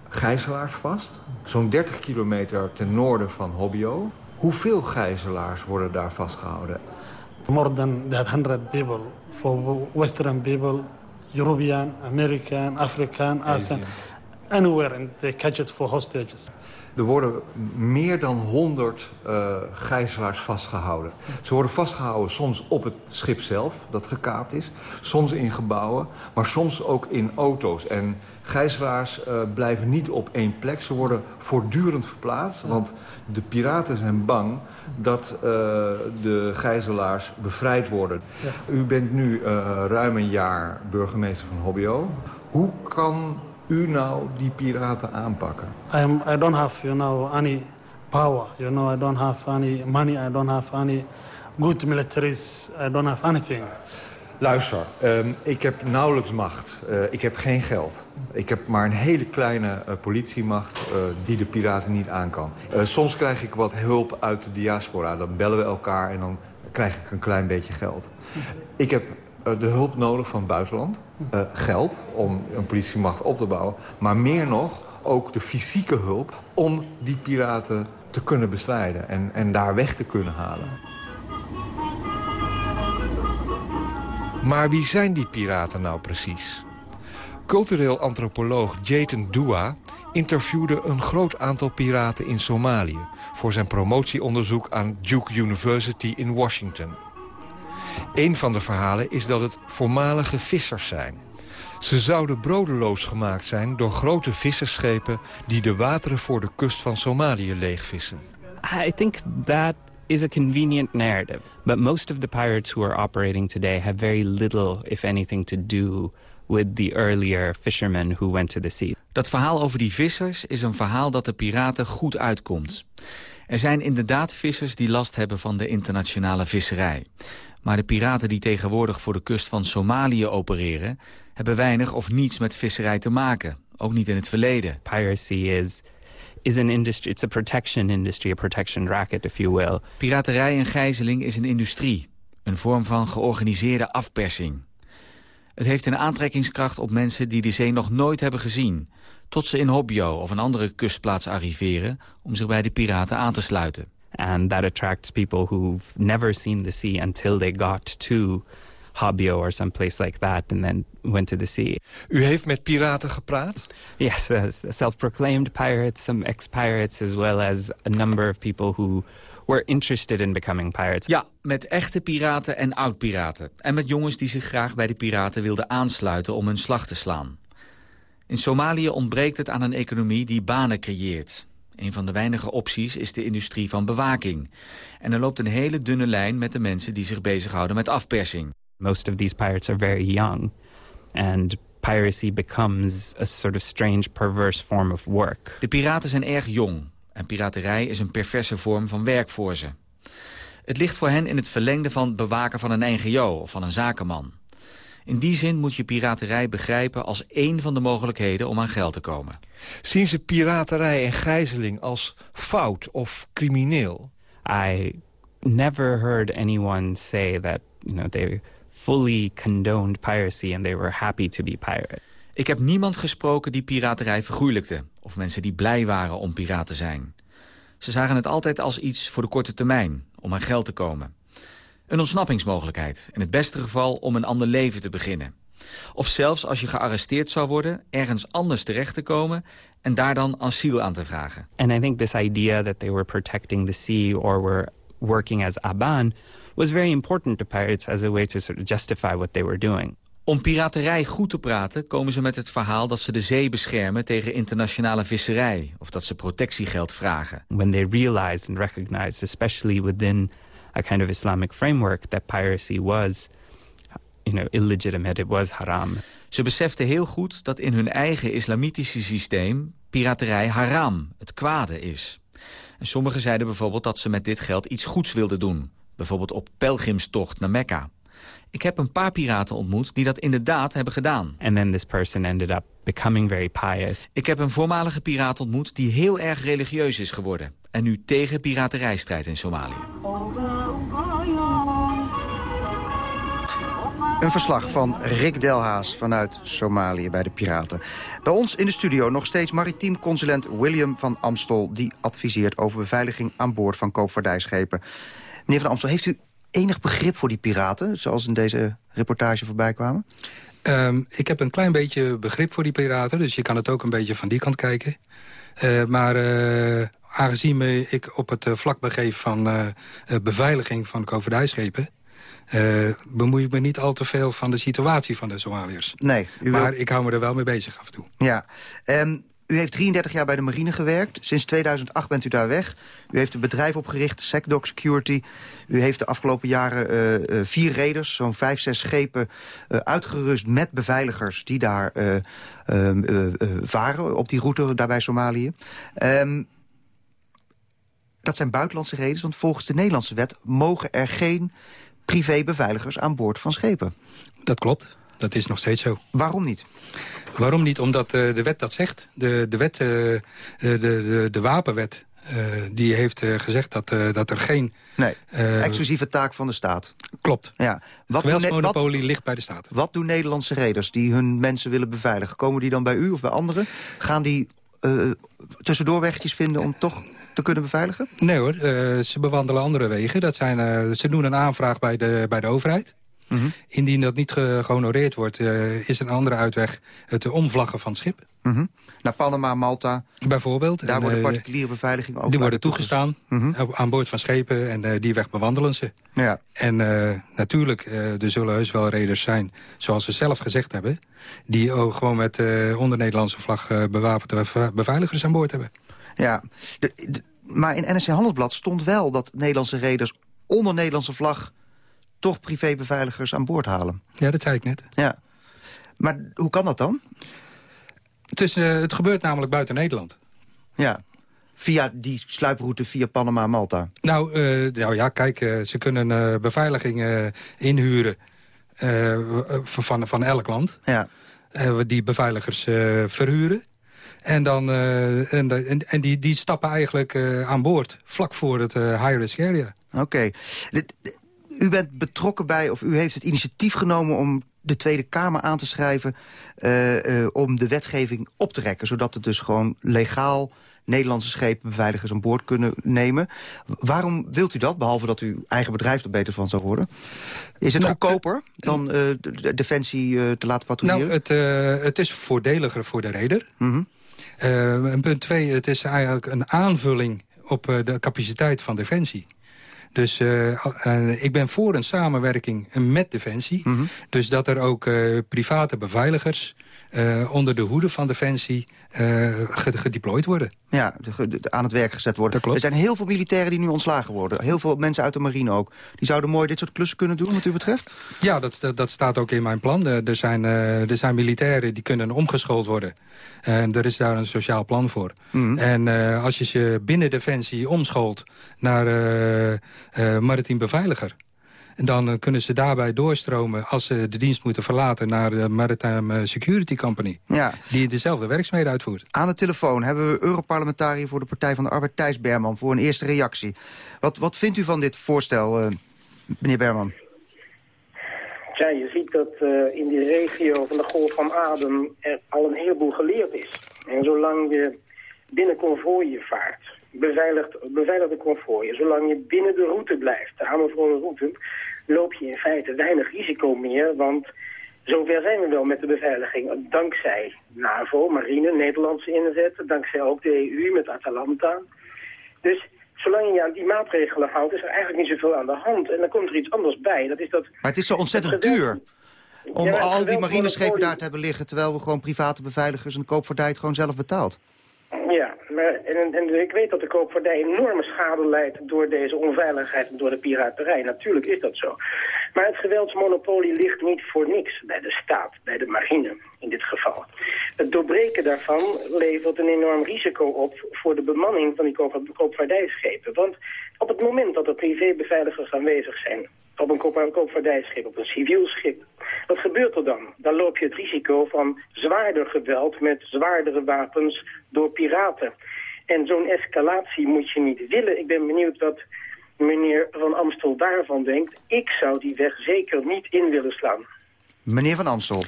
gijzelaars vast. Zo'n 30 kilometer ten noorden van Hobbio. Hoeveel gijzelaars worden daar vastgehouden? More than 100 people. For Western people, European, American, African, Asian. Anywhere and they catch it for hostages. Er worden meer dan 100 uh, gijzelaars vastgehouden. Ze worden vastgehouden soms op het schip zelf, dat gekaapt is. Soms in gebouwen, maar soms ook in auto's. En Gijzelaars uh, blijven niet op één plek. Ze worden voortdurend verplaatst. Want de piraten zijn bang dat uh, de gijzelaars bevrijd worden. Ja. U bent nu uh, ruim een jaar burgemeester van Hobbio. Hoe kan u nou die piraten aanpakken? I'm, I don't have, you know, any power. You know, I don't have any money. I don't have any good militaries. I don't have anything. Luister, um, ik heb nauwelijks macht. Uh, ik heb geen geld. Ik heb maar een hele kleine uh, politiemacht uh, die de piraten niet aan kan. soms krijg ik wat hulp uit de diaspora. Dan bellen we elkaar en dan krijg ik een klein beetje geld. Ik heb de hulp nodig van het buitenland. geld om een politiemacht op te bouwen. Maar meer nog ook de fysieke hulp om die piraten te kunnen bestrijden. En, en daar weg te kunnen halen. Maar wie zijn die piraten nou precies? Cultureel antropoloog Jayton Dua interviewde een groot aantal piraten in Somalië... voor zijn promotieonderzoek aan Duke University in Washington. Een van de verhalen is dat het voormalige vissers zijn. Ze zouden brodeloos gemaakt zijn door grote vissersschepen... die de wateren voor de kust van Somalië leegvissen. I think that is a convenient narrative. But most of the pirates who are operating today have very little, if anything, to do with the earlier fishermen who went to the sea. Dat verhaal over die vissers is een verhaal dat de piraten goed uitkomt. Er zijn inderdaad vissers die last hebben van de internationale visserij. Maar de piraten die tegenwoordig voor de kust van Somalië opereren... hebben weinig of niets met visserij te maken. Ook niet in het verleden. Piracy is is an industry. It's a protection industry, a protection racket, if you will. Piraterij en gijzeling is een industrie. Een vorm van georganiseerde afpersing. Het heeft een aantrekkingskracht op mensen die de zee nog nooit hebben gezien. Tot ze in Hobyo of een andere kustplaats arriveren om zich bij de piraten aan te sluiten. And that attracts people who've never seen the sea until they got to Hobyo or someplace like that and then went to the sea. U heeft met piraten gepraat? Yes, uh, self-proclaimed pirates, some ex-pirates as well as a number of people who were interested in becoming pirates. Ja, met echte piraten en oud-piraten. En met jongens die zich graag bij de piraten wilden aansluiten om hun slag te slaan. In Somalië ontbreekt het aan een economie die banen creëert. Een van de weinige opties is de industrie van bewaking. En er loopt een hele dunne lijn met de mensen die zich bezighouden met afpersing. Most of these pirates are very young. And piracy becomes a sort of strange, perverse form of work. De piraten zijn erg jong. En piraterij is een perverse vorm van werk voor ze. Het ligt voor hen in het verlengde van bewaken van een NGO of van een zakenman. In die zin moet je piraterij begrijpen als één van de mogelijkheden om aan geld te komen. Zien ze piraterij en gijzeling als fout of crimineel? I never heard anyone say that you know, they fully condoned piracy and they were happy to be pirate. Ik heb niemand gesproken die piraterij vergoeilijkte... of mensen die blij waren om piraat te zijn. Ze zagen het altijd als iets voor de korte termijn, om aan geld te komen. Een ontsnappingsmogelijkheid, in het beste geval om een ander leven te beginnen. Of zelfs als je gearresteerd zou worden, ergens anders terecht te komen... en daar dan asiel aan te vragen. And I think this idea that they were protecting the sea or were working as aban was very important to pirates as a way to sort of justify what they were doing. Om piraterij goed te praten komen ze met het verhaal dat ze de zee beschermen tegen internationale visserij of dat ze protectiegeld vragen. When they realized and recognized, especially within a kind of Islamic framework, that piracy was you know, illegitimate, it was haram. Ze beseften heel goed dat in hun eigen islamitische systeem piraterij haram, het kwade is. En sommigen zeiden bijvoorbeeld dat ze met dit geld iets goeds wilden doen bijvoorbeeld op pelgrimstocht naar Mekka. Ik heb een paar piraten ontmoet die dat inderdaad hebben gedaan. And then this person ended up becoming very pious. Ik heb een voormalige piraat ontmoet die heel erg religieus is geworden... en nu tegen piraterij strijdt in Somalië. Een verslag van Rick Delhaas vanuit Somalië bij de Piraten. Bij ons in de studio nog steeds maritiem consulent William van Amstel... die adviseert over beveiliging aan boord van koopvaardijschepen. Meneer Van Amstel, heeft u enig begrip voor die piraten... zoals in deze reportage voorbij kwamen? Um, ik heb een klein beetje begrip voor die piraten... dus je kan het ook een beetje van die kant kijken. Uh, maar uh, aangezien me ik op het uh, vlak begeef van beveiliging van koopvaardijschepen... bemoei ik me niet al te veel van de situatie van de Somaliërs. Nee. maar ik hou me er wel mee bezig af en toe. Ja. Um, u heeft 33 jaar bij de marine gewerkt. Sinds 2008 bent u daar weg. U heeft een bedrijf opgericht, SecDoc Security. U heeft de afgelopen jaren uh, vier raiders, zo'n vijf, zes schepen... Uh, uitgerust met beveiligers die daar ehm, varen op die route daar bij Somalië. Um, dat zijn buitenlandse raiders, want volgens de Nederlandse wet... mogen er geen privébeveiligers aan boord van schepen. Dat klopt. Dat is nog steeds zo. Waarom niet? Waarom niet? Omdat uh, de wet dat zegt. De, de, wet, uh, de, de, de wapenwet uh, die heeft gezegd dat, dat er geen... Nee, exclusieve taak van de staat. Klopt. Ja. Wat Geweldsmonopolie ligt bij de staat. Wat doen Nederlandse reders die hun mensen willen beveiligen? Komen die dan bij u of bij anderen? Gaan die tussendoorwegjes vinden om toch te kunnen beveiligen? Nee hoor, ze bewandelen andere wegen. Dat zijn, ze doen een aanvraag bij de, bij de overheid. Mm Indien dat niet gehonoreerd wordt, uh, is een andere uitweg het omvlaggen van het schip. Mm Naar Panama, Malta. Bijvoorbeeld. Daar en, worden particuliere beveiliging ook Die worden toegestaan mm aan boord van schepen en uh, die weg bewandelen ze. Ja. En uh, natuurlijk, er zullen heus wel reders zijn, zoals ze zelf gezegd hebben... die ook gewoon met onder Nederlandse vlag bewapende beveiligers aan boord hebben. Ja, de, de, maar in NSC Handelsblad stond wel dat Nederlandse reders onder Nederlandse vlag toch privébeveiligers aan boord halen. Ja, dat zei ik net. Ja. Maar hoe kan dat dan? Het, is, uh, het gebeurt namelijk buiten Nederland. Ja, via die sluiproute via Panama, Malta. Nou, uh, nou ja, kijk, uh, ze kunnen beveiliging inhuren van, van elk land. Ja. die beveiligers verhuren. En, dan, en, en, en die, die stappen eigenlijk aan boord vlak voor het high-risk area. Oké. Okay u bent betrokken bij, of u heeft het initiatief genomen... om de Tweede Kamer aan te schrijven uh, uh, om de wetgeving op te rekken. Zodat het dus gewoon legaal Nederlandse schepen beveiligers aan boord kunnen nemen. Waarom wilt u dat, behalve dat uw eigen bedrijf er beter van zou worden? Is het nou, goedkoper dan uh, de defensie te laten patrouilleren? Nou, het, het is voordeliger voor de reder. Mm -hmm. punt twee, het is eigenlijk een aanvulling op de capaciteit van defensie. Dus uh, ik ben voor een samenwerking met Defensie. Mm -hmm. Dus dat er ook uh, private beveiligers uh, onder de hoede van Defensie gedeployed worden. Ja, de, de, aan het werk gezet worden. Er zijn heel veel militairen die nu ontslagen worden. Heel veel mensen uit de marine ook. Die zouden mooi dit soort klussen kunnen doen wat u betreft? Ja, dat, dat, dat staat ook in mijn plan. Er zijn, er zijn militairen die kunnen omgeschoold worden. En er is daar een sociaal plan voor. Mm -hmm. En als je ze binnen Defensie omschoolt naar uh, maritiem beveiliger. En dan uh, kunnen ze daarbij doorstromen als ze de dienst moeten verlaten... naar de Maritime Security Company, ja. die dezelfde werkzaamheden uitvoert. Aan de telefoon hebben we Europarlementariër voor de Partij van de Arbeid... Thijs Berman, voor een eerste reactie. Wat, wat vindt u van dit voorstel, uh, meneer Berman? Ja, je ziet dat uh, in die regio van de Golf van Aden er al een heleboel geleerd is. En zolang je binnen konvooien vaart beveiligd, beveiligde konvooien. Zolang je binnen de route blijft, de aanbevolen route, loop je in feite weinig risico meer. Want zover zijn we wel met de beveiliging. Dankzij NAVO, marine, Nederlandse inzet. Dankzij ook de EU met Atalanta. Dus zolang je je aan die maatregelen houdt, is er eigenlijk niet zoveel aan de hand. En dan komt er iets anders bij. Dat is dat maar het is zo ontzettend duur om ja, al die marineschepen daar te hebben liggen... terwijl we gewoon private beveiligers en koopvaardij het gewoon zelf betaalt. Ja, maar, en, en ik weet dat de koopvaardij enorme schade leidt door deze onveiligheid en door de piraterij. Natuurlijk is dat zo. Maar het geweldsmonopolie ligt niet voor niks bij de staat, bij de marine in dit geval. Het doorbreken daarvan levert een enorm risico op voor de bemanning van die koop koopvaardijschepen. Want op het moment dat er privébeveiligers aanwezig zijn op een koopvaardijschip, op een civiel schip. Wat gebeurt er dan? Dan loop je het risico van zwaarder geweld met zwaardere wapens door piraten. En zo'n escalatie moet je niet willen. Ik ben benieuwd wat meneer Van Amstel daarvan denkt. Ik zou die weg zeker niet in willen slaan. Meneer Van Amstel,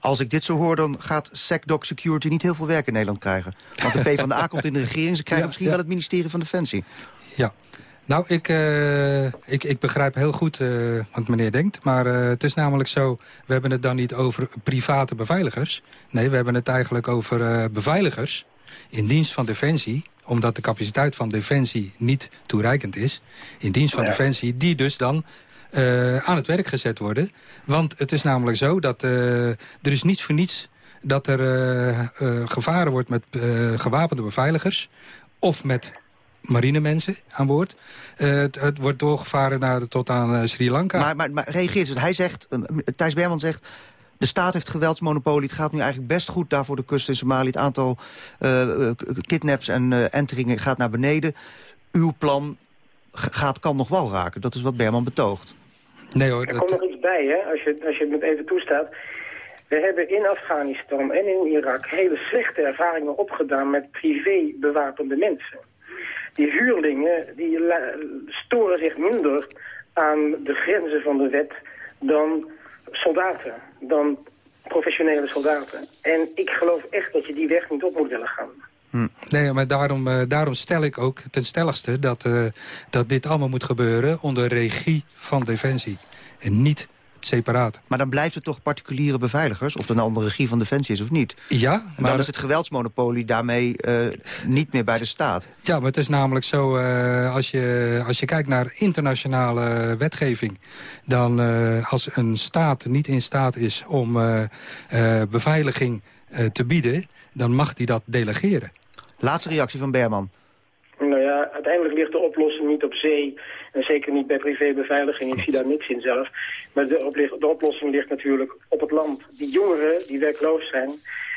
als ik dit zo hoor, dan gaat SecDoc Security niet heel veel werk in Nederland krijgen. Want de PvdA komt in de regering, ze krijgen ja, misschien ja. wel het ministerie van Defensie. Ja, nou, ik, uh, ik, ik begrijp heel goed uh, wat meneer denkt. Maar uh, het is namelijk zo, we hebben het dan niet over private beveiligers. Nee, we hebben het eigenlijk over beveiligers in dienst van Defensie omdat de capaciteit van Defensie niet toereikend is... in dienst van ja. Defensie, die dus dan aan het werk gezet worden. Want het is namelijk zo dat er is niets voor niets dat er gevaren wordt met gewapende beveiligers... of met marinemensen aan boord. Het, het, wordt doorgevaren naar, tot aan Sri Lanka. Maar, maar, maar reageert het? Hij zegt, Thijs Berman zegt... De staat heeft geweldsmonopolie. Het gaat nu eigenlijk best goed daar voor de kust in Somalië. Het aantal uh, kidnaps en uh, enteringen gaat naar beneden. Uw plan gaat, kan nog wel raken. Dat is wat Berman betoogt. Nee hoor. Er komt nog iets bij, hè, als je, als je het me even toestaat. We hebben in Afghanistan en in Irak hele slechte ervaringen opgedaan met privé bewapende mensen. Die huurlingen die storen zich minder aan de grenzen van de wet dan soldaten, dan professionele soldaten. En ik geloof echt dat je die weg niet op moet willen gaan. Hm. Nee, maar daarom, uh, daarom stel ik ook ten stelligste dat, uh, dat dit allemaal moet gebeuren onder regie van Defensie. En niet separaat. Maar dan blijft het toch particuliere beveiligers... of het een andere regie van Defensie is of niet? Ja, maar... dan is het geweldsmonopolie daarmee uh, niet meer bij de staat. Ja, maar het is namelijk zo... Uh, als, je, als je kijkt naar internationale wetgeving... dan uh, als een staat niet in staat is om beveiliging te bieden... dan mag die dat delegeren. Laatste reactie van Berman. Nou ja, uiteindelijk ligt de oplossing niet op zee... En zeker niet bij privébeveiliging. Ik zie daar niks in zelf. Maar de, de oplossing ligt natuurlijk op het land. Die jongeren die werkloos zijn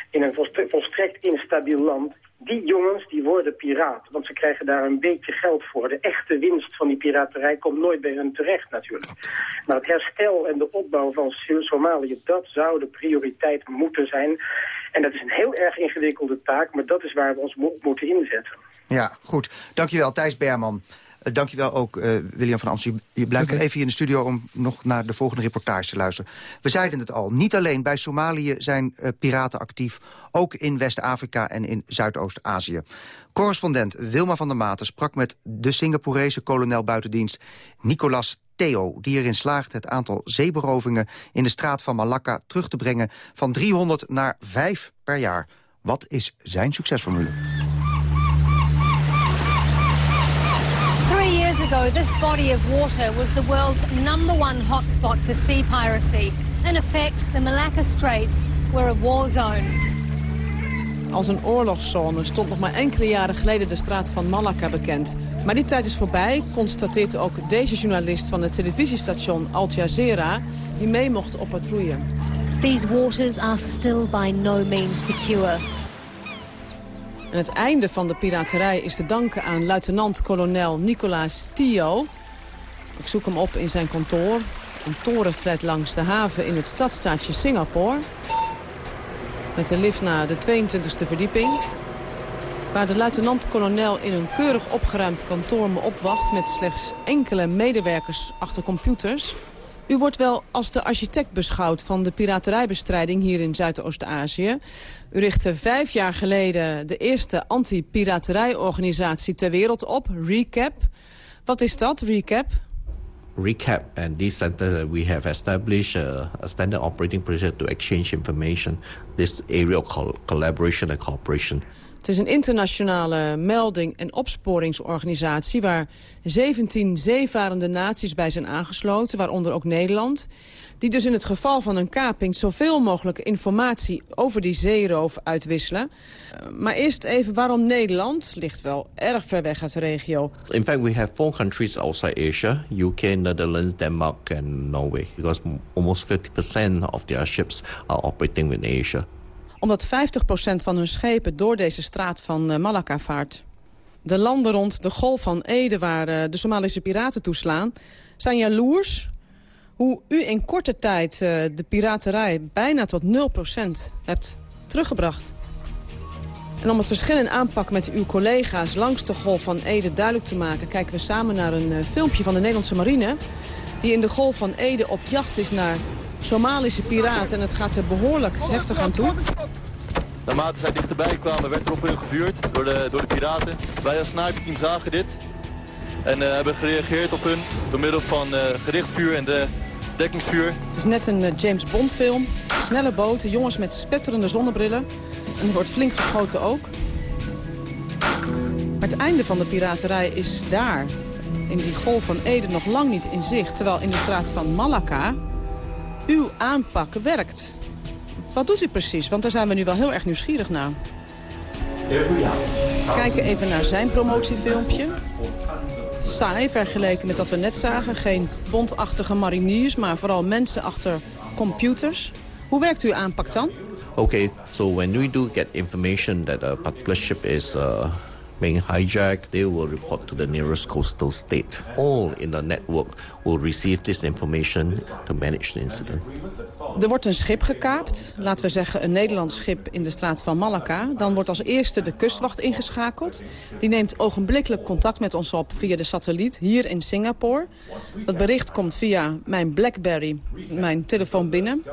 in een volstrekt instabiel land... Die jongens die worden piraat, want ze krijgen daar een beetje geld voor. De echte winst van die piraterij komt nooit bij hun terecht natuurlijk. Maar het herstel en de opbouw van Somalië, dat zou de prioriteit moeten zijn. En dat is een heel erg ingewikkelde taak, maar dat is waar we ons moeten inzetten. Ja, goed. Dankjewel, Thijs Berman. Uh, dankjewel ook, uh, William van Amstel. Je blijft okay. even hier in de studio om nog naar de volgende reportage te luisteren. We zeiden het al, niet alleen bij Somalië zijn uh, piraten actief... ook in West-Afrika en in Zuidoost-Azië. Correspondent Wilma van der Maten sprak met de Singaporese kolonel buitendienst... Nicolas Theo, die erin slaagt het aantal zeeberovingen... in de straat van Malakka terug te brengen van 300 naar 5 per jaar. Wat is zijn succesformule? Ago, this body of water was the world's number one hotspot for sea piracy. In effect, the Malacca Straits were a war zone. Als een oorlogszone stond nog maar enkele jaren geleden de straat van Malacca bekend. Maar die tijd is voorbij, constateert ook deze journalist van het televisiestation Al Jazeera... die mee mocht op patrouille. These waters are still by no means secure. Het einde van de piraterij is te danken aan luitenant-kolonel Nicolaas Tio. Ik zoek hem op in zijn kantoor. Een torenflat langs de haven in het stadstaatje Singapore. Met een lift naar de 22e verdieping. Waar de luitenant-kolonel in een keurig opgeruimd kantoor me opwacht... met slechts enkele medewerkers achter computers... U wordt wel als de architect beschouwd van de piraterijbestrijding hier in Zuidoost-Azië. U richtte vijf jaar geleden de eerste anti-piraterijorganisatie ter wereld op, RECAP. Wat is dat, RECAP? RECAP and this center we have established a, a standard operating procedure to exchange information. This area of collaboration and cooperation. Het is een internationale melding- en opsporingsorganisatie... waar 17 zeevarende naties bij zijn aangesloten, waaronder ook Nederland... die dus in het geval van een kaping zoveel mogelijk informatie over die zeeroof uitwisselen. Eh, maar eerst even waarom Nederland ligt wel erg ver weg uit de regio. In fact, we have four countries outside Asia: UK, Netherlands, Denmark and Norway. Because almost 50% of their ships are operating within Asia omdat 50% van hun schepen door deze straat van uh, Malakka vaart. De landen rond de Golf van Ede waar uh, de Somalische piraten toeslaan... zijn jaloers hoe u in korte tijd uh, de piraterij bijna tot 0% hebt teruggebracht. En om het verschil in aanpak met uw collega's langs de Golf van Ede duidelijk te maken... kijken we samen naar een filmpje van de Nederlandse marine... die in de Golf van Ede op jacht is naar Somalische piraten. En het gaat er behoorlijk heftig aan toe. Naarmate zij dichterbij kwamen werd er op hun gevuurd door de, door de piraten. Wij als sniperteam zagen dit. En uh, hebben gereageerd op hun door middel van uh, gerichtvuur en de dekkingsvuur. Het is net een uh, James Bond film. Snelle boten, jongens met spetterende zonnebrillen. En er wordt flink geschoten ook. Maar het einde van de piraterij is daar. In die golf van Ede nog lang niet in zicht. Terwijl in de straat van Malakka uw aanpak werkt. Wat doet u precies? Want daar zijn we nu wel heel erg nieuwsgierig naar. Kijken even naar zijn promotiefilmpje. Saai vergeleken met wat we net zagen. Geen bondachtige mariniers, maar vooral mensen achter computers. Hoe werkt uw aanpak dan? Okay, so when we do get information that a particular ship is uh, being hijacked, they will report to the nearest coastal state. All in the network will receive this information to manage the incident. Er wordt een schip gekaapt, laten we zeggen een Nederlands schip in de straat van Malacca. Dan wordt als eerste de kustwacht ingeschakeld. Die neemt ogenblikkelijk contact met ons op via de satelliet hier in Singapore. Dat bericht komt via mijn Blackberry, mijn telefoon binnen.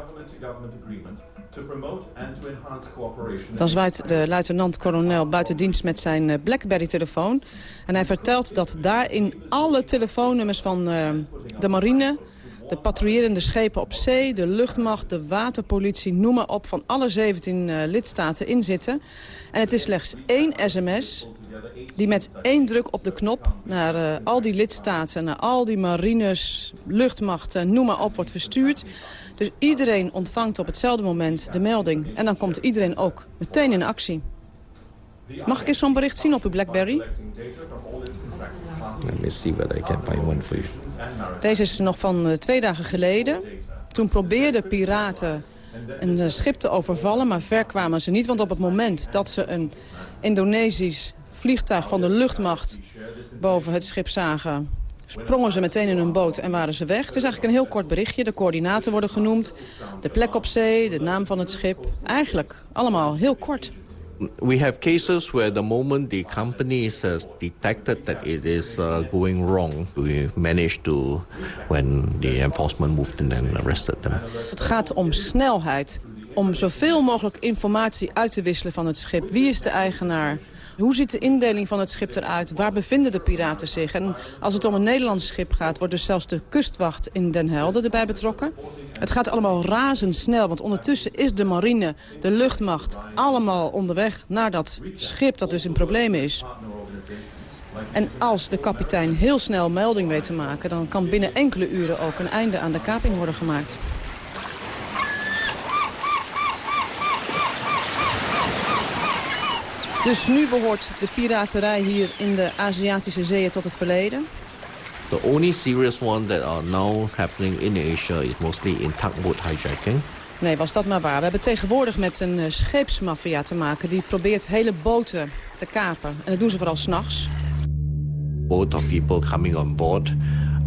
Dan zwaait de luitenant-kolonel buiten dienst met zijn eh, Blackberry-telefoon. En hij vertelt dat daarin alle telefoonnummers van uh, de marine... de patrouillerende schepen op zee, de luchtmacht, de waterpolitie... noem maar op, van alle 17 uh, lidstaten inzitten. En het is slechts één sms die met één druk op de knop... naar uh, al die lidstaten, naar al die marines, luchtmachten, noem maar op, wordt verstuurd... Dus iedereen ontvangt op hetzelfde moment de melding. En dan komt iedereen ook meteen in actie. Mag ik eens zo'n bericht zien op uw Blackberry? Let me see whether I can find one for you. Deze is nog van uh, twee dagen geleden. Toen probeerden piraten een uh, schip te overvallen, maar ver kwamen ze niet. Want op het moment dat ze een Indonesisch vliegtuig van de luchtmacht boven het schip zagen sprongen ze meteen in hun boot en waren ze weg. Het is eigenlijk een heel kort berichtje. De coördinaten worden genoemd, de plek op zee, de naam van het schip. Eigenlijk allemaal heel kort. We have cases where the moment the company has detected that it is uh, going wrong, we manage to, when the enforcement moved in and arrested them. Het gaat om snelheid, om zoveel mogelijk informatie uit te wisselen van het schip. Wie is de eigenaar? Hoe ziet de indeling van het schip eruit? Waar bevinden de piraten zich? En als het om een Nederlands schip gaat, wordt dus zelfs de kustwacht in Den Helder erbij betrokken. Het gaat allemaal razendsnel, want ondertussen is de marine, de luchtmacht... allemaal onderweg naar dat schip dat dus in problemen is. En als de kapitein heel snel melding weet te maken... dan kan binnen enkele uren ook een einde aan de kaping worden gemaakt. Dus nu behoort de piraterij hier in de Aziatische zeeën tot het verleden? The only serious one that are now happening in Asia is mostly in tugboat hijacking. Nee, was dat maar waar. We hebben tegenwoordig met een uh, scheepsmafia te maken... die probeert hele boten te kapen. En dat doen ze vooral s'nachts. Boat of people coming on board,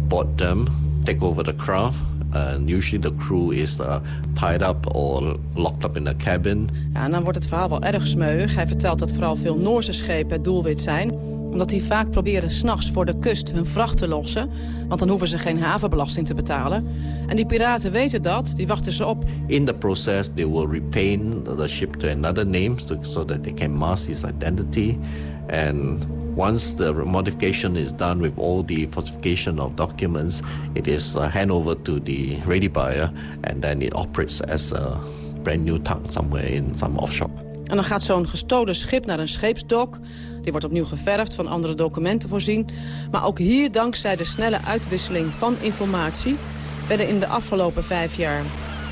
board them, take over the craft... And usually the crew is uh, tied up or locked up in a cabin. Ja, en dan wordt het verhaal wel erg smeuig. Hij vertelt dat vooral veel Noorse schepen het doelwit zijn omdat die vaak proberen s'nachts voor de kust hun vracht te lossen. Want dan hoeven ze geen havenbelasting te betalen. En die piraten weten dat, die wachten ze op. In the process they will repaint the ship to another name... so, so that they can mask its identity. And once the modification is done with all the falsification of documents, it is uh, hand over to the ready buyer, and then it operates as a brand new tug somewhere in some offshore. En dan gaat zo'n gestolen schip naar een scheepsdok. Die wordt opnieuw geverfd, van andere documenten voorzien. Maar ook hier, dankzij de snelle uitwisseling van informatie... werden in de afgelopen vijf jaar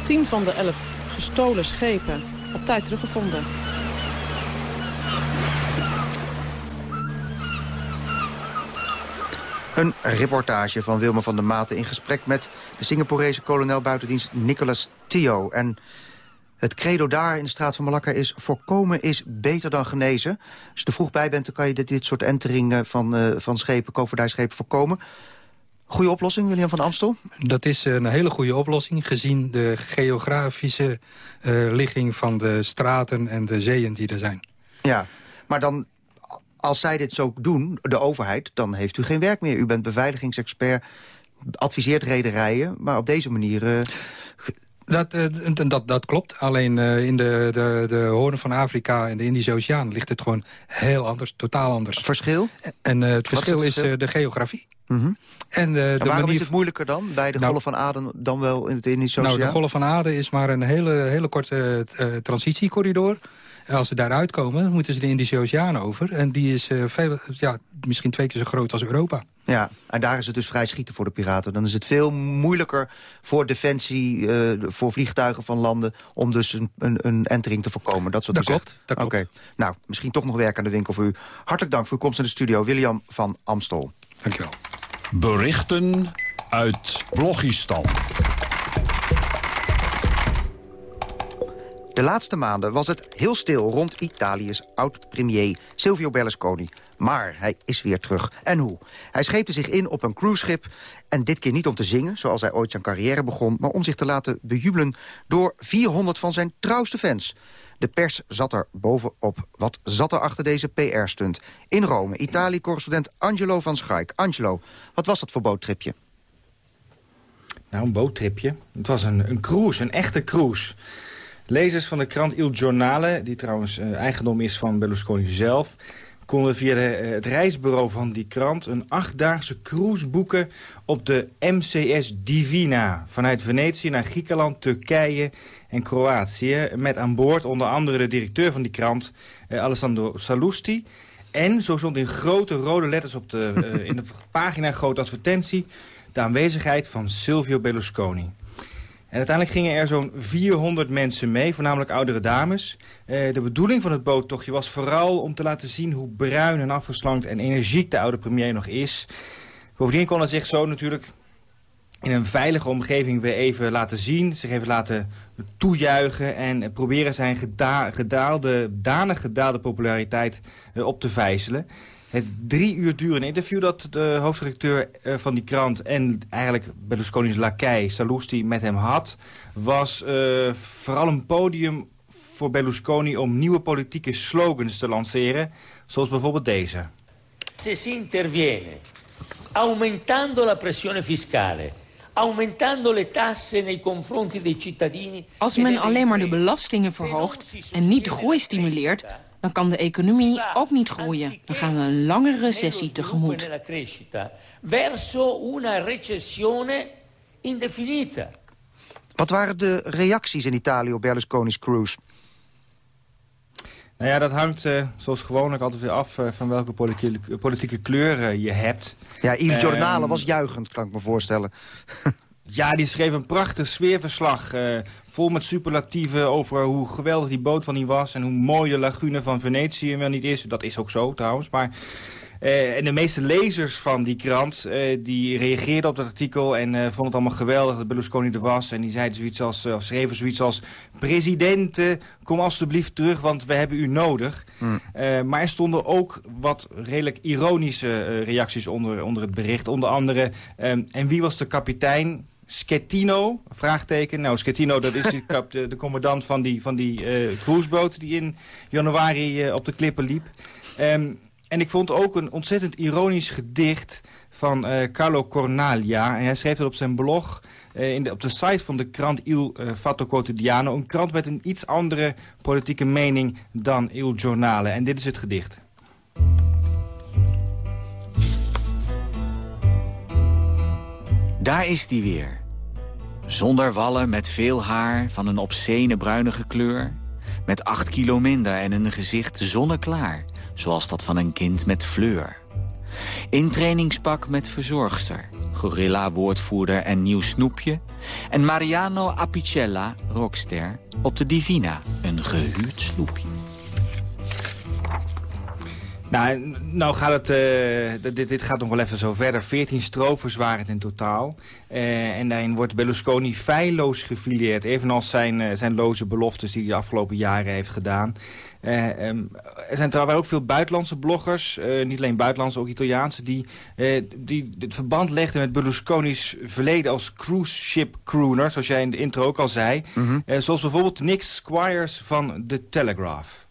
tien van de elf gestolen schepen op tijd teruggevonden. Een reportage van Wilma van der Maten in gesprek met de Singaporese kolonel buitendienst Nicholas Tio. En het credo daar in de straat van Malakka is... voorkomen is beter dan genezen. Als je er vroeg bij bent, dan kan je dit, dit soort enteringen van, uh, van schepen, koopvaardijschepen voorkomen. Goede oplossing, William van Amstel? Dat is een hele goede oplossing, gezien de geografische uh, ligging van de straten en de zeeën die er zijn. Ja, maar dan als zij dit zo doen, de overheid, dan heeft u geen werk meer. U bent beveiligingsexpert, adviseert rederijen, maar op deze manier... Uh... Dat, uh, dat, dat klopt. Alleen uh, in de, de, de hoorn van Afrika en de Indische Oceaan ligt het gewoon heel anders, totaal anders. Verschil? En het verschil is, verschil? is de geografie. Mm -hmm. En, de waarom manier... is het moeilijker dan bij de nou, Golf van Aden dan wel in het Indische Oceaan? Nou, de Golf van Aden is maar een hele, hele korte transitiecorridor. Als ze daaruit komen, moeten ze de Indische Oceaan over. En die is veel, ja, misschien twee keer zo groot als Europa. Ja, en daar is het dus vrij schieten voor de piraten. Dan is het veel moeilijker voor defensie, voor vliegtuigen van landen... om dus een, een, een entering te voorkomen. Dat, soort dat klopt. Oké. Nou, misschien toch nog werk aan de winkel voor u. Hartelijk dank voor uw komst in de studio. William van Amstel. Dankjewel. Berichten uit Blogistan. De laatste maanden was het heel stil rond Italië's oud-premier Silvio Berlusconi. Maar hij is weer terug. En hoe? Hij scheepte zich in op een cruiseschip. En dit keer niet om te zingen, zoals hij ooit zijn carrière begon... maar om zich te laten bejubelen door 400 van zijn trouwste fans. De pers zat er bovenop. Wat zat er achter deze PR-stunt? In Rome, Italië-correspondent Angelo van Schaik. Angelo, wat was dat voor boottripje? Nou, een boottripje. Het was een, een cruise, een echte cruise. Lezers van de krant Il Giornale, die trouwens uh, eigendom is van Berlusconi zelf konden via de, eh, het reisbureau van die krant... een achtdaagse cruise boeken op de MCS Divina... vanuit Venetië naar Griekenland, Turkije en Kroatië... met aan boord onder andere de directeur van die krant, eh, Alessandro Salusti... en, zo stond in grote rode letters op de, in de pagina grote advertentie... de aanwezigheid van Silvio Berlusconi. En uiteindelijk gingen er zo'n 400 mensen mee, voornamelijk oudere dames. Eh, de bedoeling van het boottochtje was vooral om te laten zien hoe bruin en afgeslankt en energiek de oude premier nog is. Bovendien kon hij zich zo natuurlijk in een veilige omgeving weer even laten zien, zich even laten toejuichen en proberen zijn gedaalde, danig gedaalde populariteit eh, op te vijzelen. Het drie uur durende interview dat de hoofdredacteur eh, van die krant... en eigenlijk Berlusconi's lakij Salusti met hem had... was uh, vooral een podium voor Berlusconi om nieuwe politieke slogans te lanceren. Zoals bijvoorbeeld deze. Se si interviene aumentando la pressione fiscale aumentando le tasse nei confronti dei cittadini. Als men alleen maar de belastingen verhoogt en niet de groei stimuleert, dan kan de economie ook niet groeien. Dan gaan we een lange recessie tegemoet. Verso una recessione indefinita. Wat waren de reacties in Italië op Berlusconi's cruise? Nou ja, dat hangt uh, zoals gewoonlijk altijd weer af uh, van welke politieke, politieke kleur uh, je hebt. Ja, Il Giornale um, was juichend, kan ik me voorstellen. ja, die schreef een prachtig sfeerverslag Vol met superlatieven over hoe geweldig die boot van die was... en hoe mooi de lagune van Venetië wel niet is. Dat is ook zo trouwens, maar... Uh, en de meeste lezers van die krant, uh, die reageerden op dat artikel... en uh, vonden het allemaal geweldig dat Berlusconi er was. En die zeiden zoiets als, of schreven zoiets als... President, kom alstublieft terug, want we hebben u nodig. Mm. maar er stonden ook wat redelijk ironische reacties onder, onder het bericht. Onder andere, en wie was de kapitein? Schettino, vraagteken. Nou, Schettino, dat is de, de, commandant van die, van die uh, cruiseboot... die in januari uh, op de klippen liep. Um, en ik vond ook een ontzettend ironisch gedicht van uh, Carlo Cornalia. En hij schreef het op zijn blog, in de, op de site van de krant Il Fatto Quotidiano. Een krant met een iets andere politieke mening dan Il Giornale. En dit is het gedicht. Daar is die weer. Zonder wallen, met veel haar, van een obscene bruinige kleur. Met acht kilo minder en een gezicht zonneklaar. Zoals dat van een kind met fleur. In trainingspak met verzorgster. Gorilla-woordvoerder en nieuw snoepje. En Mariano Apicella, rockster, op de Divina. Een gehuurd sloepje. Nou, nou gaat het, uh, dit, dit gaat nog wel even zo verder. 14 strofers waren het in totaal. Uh, en daarin wordt Berlusconi feilloos gefileerd. Evenals zijn, uh, zijn loze beloftes die hij de afgelopen jaren heeft gedaan. Um, er zijn trouwens ook veel buitenlandse bloggers, niet alleen buitenlandse, ook Italiaanse... die, die het verband legden met Berlusconi's verleden als cruise ship crooner... zoals jij in de intro ook al zei. Mm -hmm. zoals bijvoorbeeld Nick Squires van The Telegraph.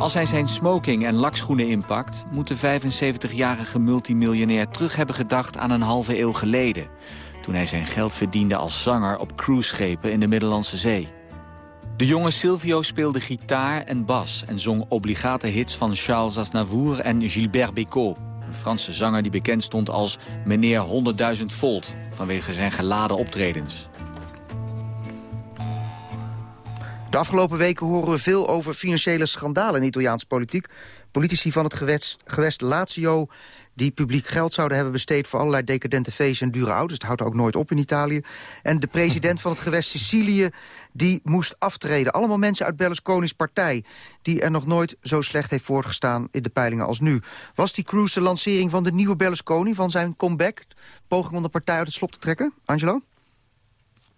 Als hij zijn smoking en lakschoenen inpakt... moet de 75-jarige multimiljonair terug hebben gedacht aan een halve eeuw geleden... toen hij zijn geld verdiende als zanger op cruiseschepen in de Middellandse Zee. De jonge Silvio speelde gitaar en bas en zong obligate hits van Charles Aznavour en Gilbert Bécaud. Een Franse zanger die bekend stond als meneer 100.000 volt vanwege zijn geladen optredens. De afgelopen weken horen we veel over financiële schandalen in Italiaanse politiek. Politici van het gewest, Lazio die publiek geld zouden hebben besteed... voor allerlei decadente feesten en dure auto's. Dat houdt ook nooit op in Italië. En de president van het gewest Sicilië, die moest aftreden. Allemaal mensen uit Berlusconi's partij... die er nog nooit zo slecht heeft voorgestaan in de peilingen als nu. Was die cruise de lancering van de nieuwe Berlusconi... van zijn comeback, poging om de partij uit het slop te trekken? Angelo?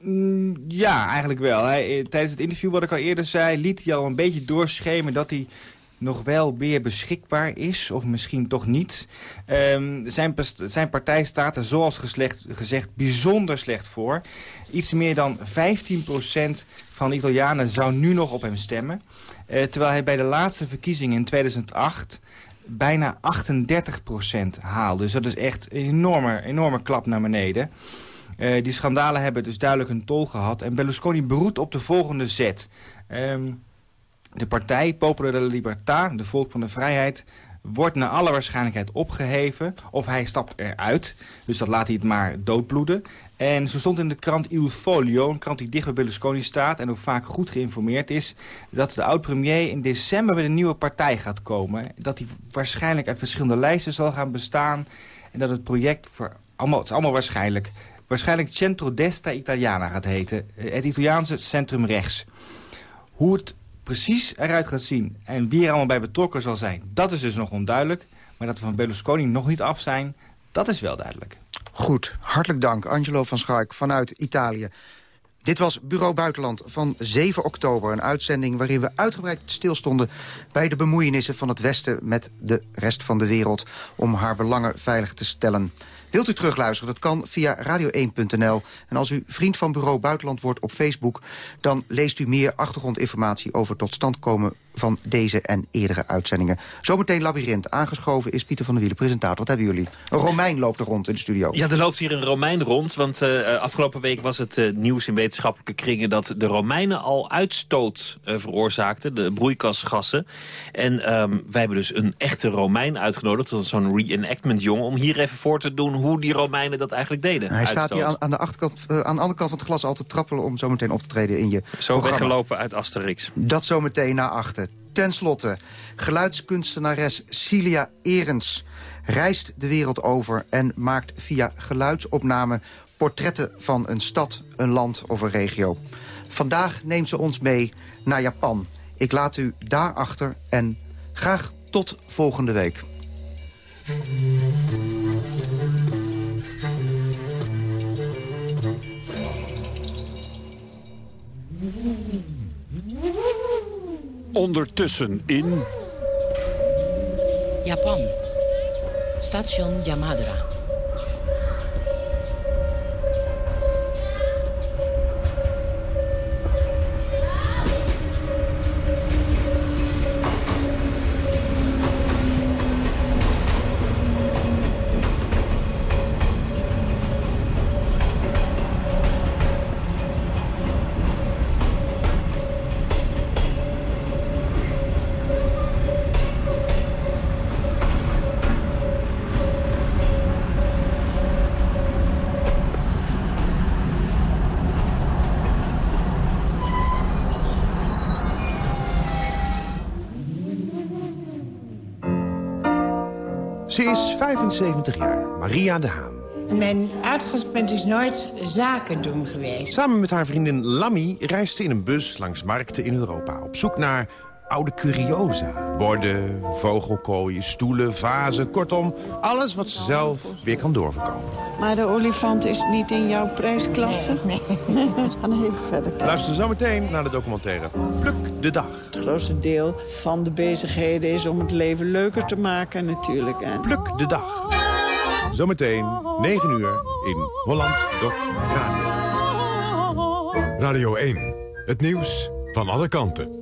Mm, ja, eigenlijk wel. Hij, eh, tijdens het interview wat ik al eerder zei... liet hij al een beetje doorschemen dat hij nog wel weer beschikbaar is, of misschien toch niet. Um, zijn, zijn partij staat er zoals geslecht, gezegd bijzonder slecht voor. Iets meer dan 15% van de Italianen zou nu nog op hem stemmen. Uh, terwijl hij bij de laatste verkiezingen in 2008 bijna 38% haalde. Dus dat is echt een enorme, enorme klap naar beneden. Uh, die schandalen hebben dus duidelijk een tol gehad. En Berlusconi beroept op de volgende zet. Um, de partij Popolo della Libertà, de Volk van de Vrijheid, wordt naar alle waarschijnlijkheid opgeheven. Of hij stapt eruit. Dus dat laat hij het maar doodbloeden. En zo stond in de krant Il Folio, een krant die dicht bij Berlusconi staat... en ook vaak goed geïnformeerd is... dat de oud-premier in december met een nieuwe partij gaat komen. Dat hij waarschijnlijk uit verschillende lijsten zal gaan bestaan. En dat het project, voor allemaal, het is allemaal waarschijnlijk... waarschijnlijk Centro Destra Italiana gaat heten. Het Italiaanse centrum rechts. Hoe het precies eruit gaat zien en wie er allemaal bij betrokken zal zijn... dat is dus nog onduidelijk. Maar dat we van Berlusconi nog niet af zijn, dat is wel duidelijk. Goed, hartelijk dank Angelo van Schaik vanuit Italië. Dit was Bureau Buitenland van 7 oktober. Een uitzending waarin we uitgebreid stilstonden... bij de bemoeienissen van het Westen met de rest van de wereld... om haar belangen veilig te stellen. Wilt u terugluisteren? Dat kan via radio1.nl. En als u vriend van Bureau Buitenland wordt op Facebook... dan leest u meer achtergrondinformatie over tot stand komen van deze en eerdere uitzendingen. Zometeen Labyrinth. Aangeschoven is Pieter van der Wielen, presentator. Wat hebben jullie? Een Romein loopt er rond in de studio. Ja, er loopt hier een Romein rond. Want uh, afgelopen week was het uh, nieuws in wetenschappelijke kringen... dat de Romeinen al uitstoot uh, veroorzaakten, de broeikasgassen. En um, wij hebben dus een echte Romein uitgenodigd. Dat is zo'n reenactment jongen. Om hier even voor te doen hoe die Romeinen dat eigenlijk deden. Hij uitstoot. staat hier aan, aan, de achterkant, aan de andere kant van het glas al te trappelen... om zometeen op te treden in je Zo programma. weggelopen uit Asterix. Dat zometeen naar achter. Ten slotte, geluidskunstenares Cilia Erens reist de wereld over... en maakt via geluidsopname portretten van een stad, een land of een regio. Vandaag neemt ze ons mee naar Japan. Ik laat u daarachter en graag tot volgende week. Ondertussen in... Japan. Station Yamadera. 73 jaar, Maria de Haan. Mijn uitgangspunt is nooit zaken doen geweest. Samen met haar vriendin Lammy reisde in een bus langs markten in Europa... op zoek naar oude curiosa. Borden, vogelkooien, stoelen, vazen, kortom... alles wat ze zelf weer kan doorverkopen. Maar de olifant is niet in jouw prijsklasse? Nee. nee. We gaan even verder kijken. Luister zometeen naar de documentaire Pluk de Dag. Het grootste deel van de bezigheden is om het leven leuker te maken natuurlijk. Hè. Pluk de Dag. Zometeen, 9 uur, in Holland Doc Radio. Radio 1, het nieuws van alle kanten.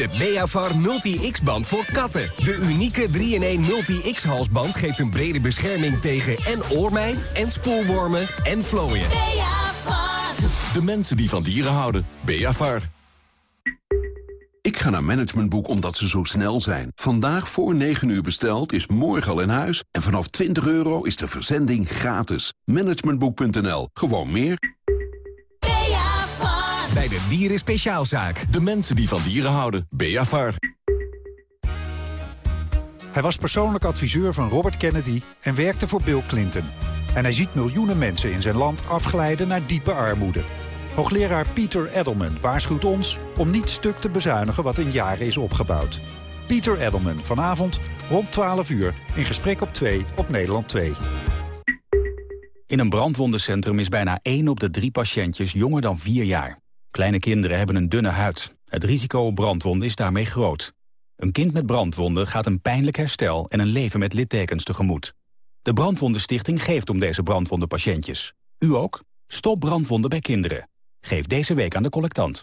De Beavar Multi-X-band voor katten. De unieke 3-in-1 Multi-X-halsband geeft een brede bescherming tegen en oormijt... en spoelwormen en vlooien. Beavar. De mensen die van dieren houden. Beavar. Ik ga naar Managementboek omdat ze zo snel zijn. Vandaag voor 9 uur besteld is morgen al in huis. En vanaf 20 euro is de verzending gratis. Managementboek.nl. Gewoon meer. Bij de Dieren Speciaalzaak. De mensen die van dieren houden. Beavar. Hij was persoonlijk adviseur van Robert Kennedy en werkte voor Bill Clinton. En hij ziet miljoenen mensen in zijn land afglijden naar diepe armoede. Hoogleraar Peter Edelman waarschuwt ons om niet stuk te bezuinigen wat in jaren is opgebouwd. Peter Edelman, vanavond rond 12 uur, in gesprek op 2 op Nederland 2. In een brandwondencentrum is bijna 1 op de 3 patiëntjes jonger dan 4 jaar. Kleine kinderen hebben een dunne huid. Het risico op brandwonden is daarmee groot. Een kind met brandwonden gaat een pijnlijk herstel en een leven met littekens tegemoet. De Brandwondenstichting geeft om deze brandwondenpatiëntjes. U ook? Stop brandwonden bij kinderen. Geef deze week aan de collectant.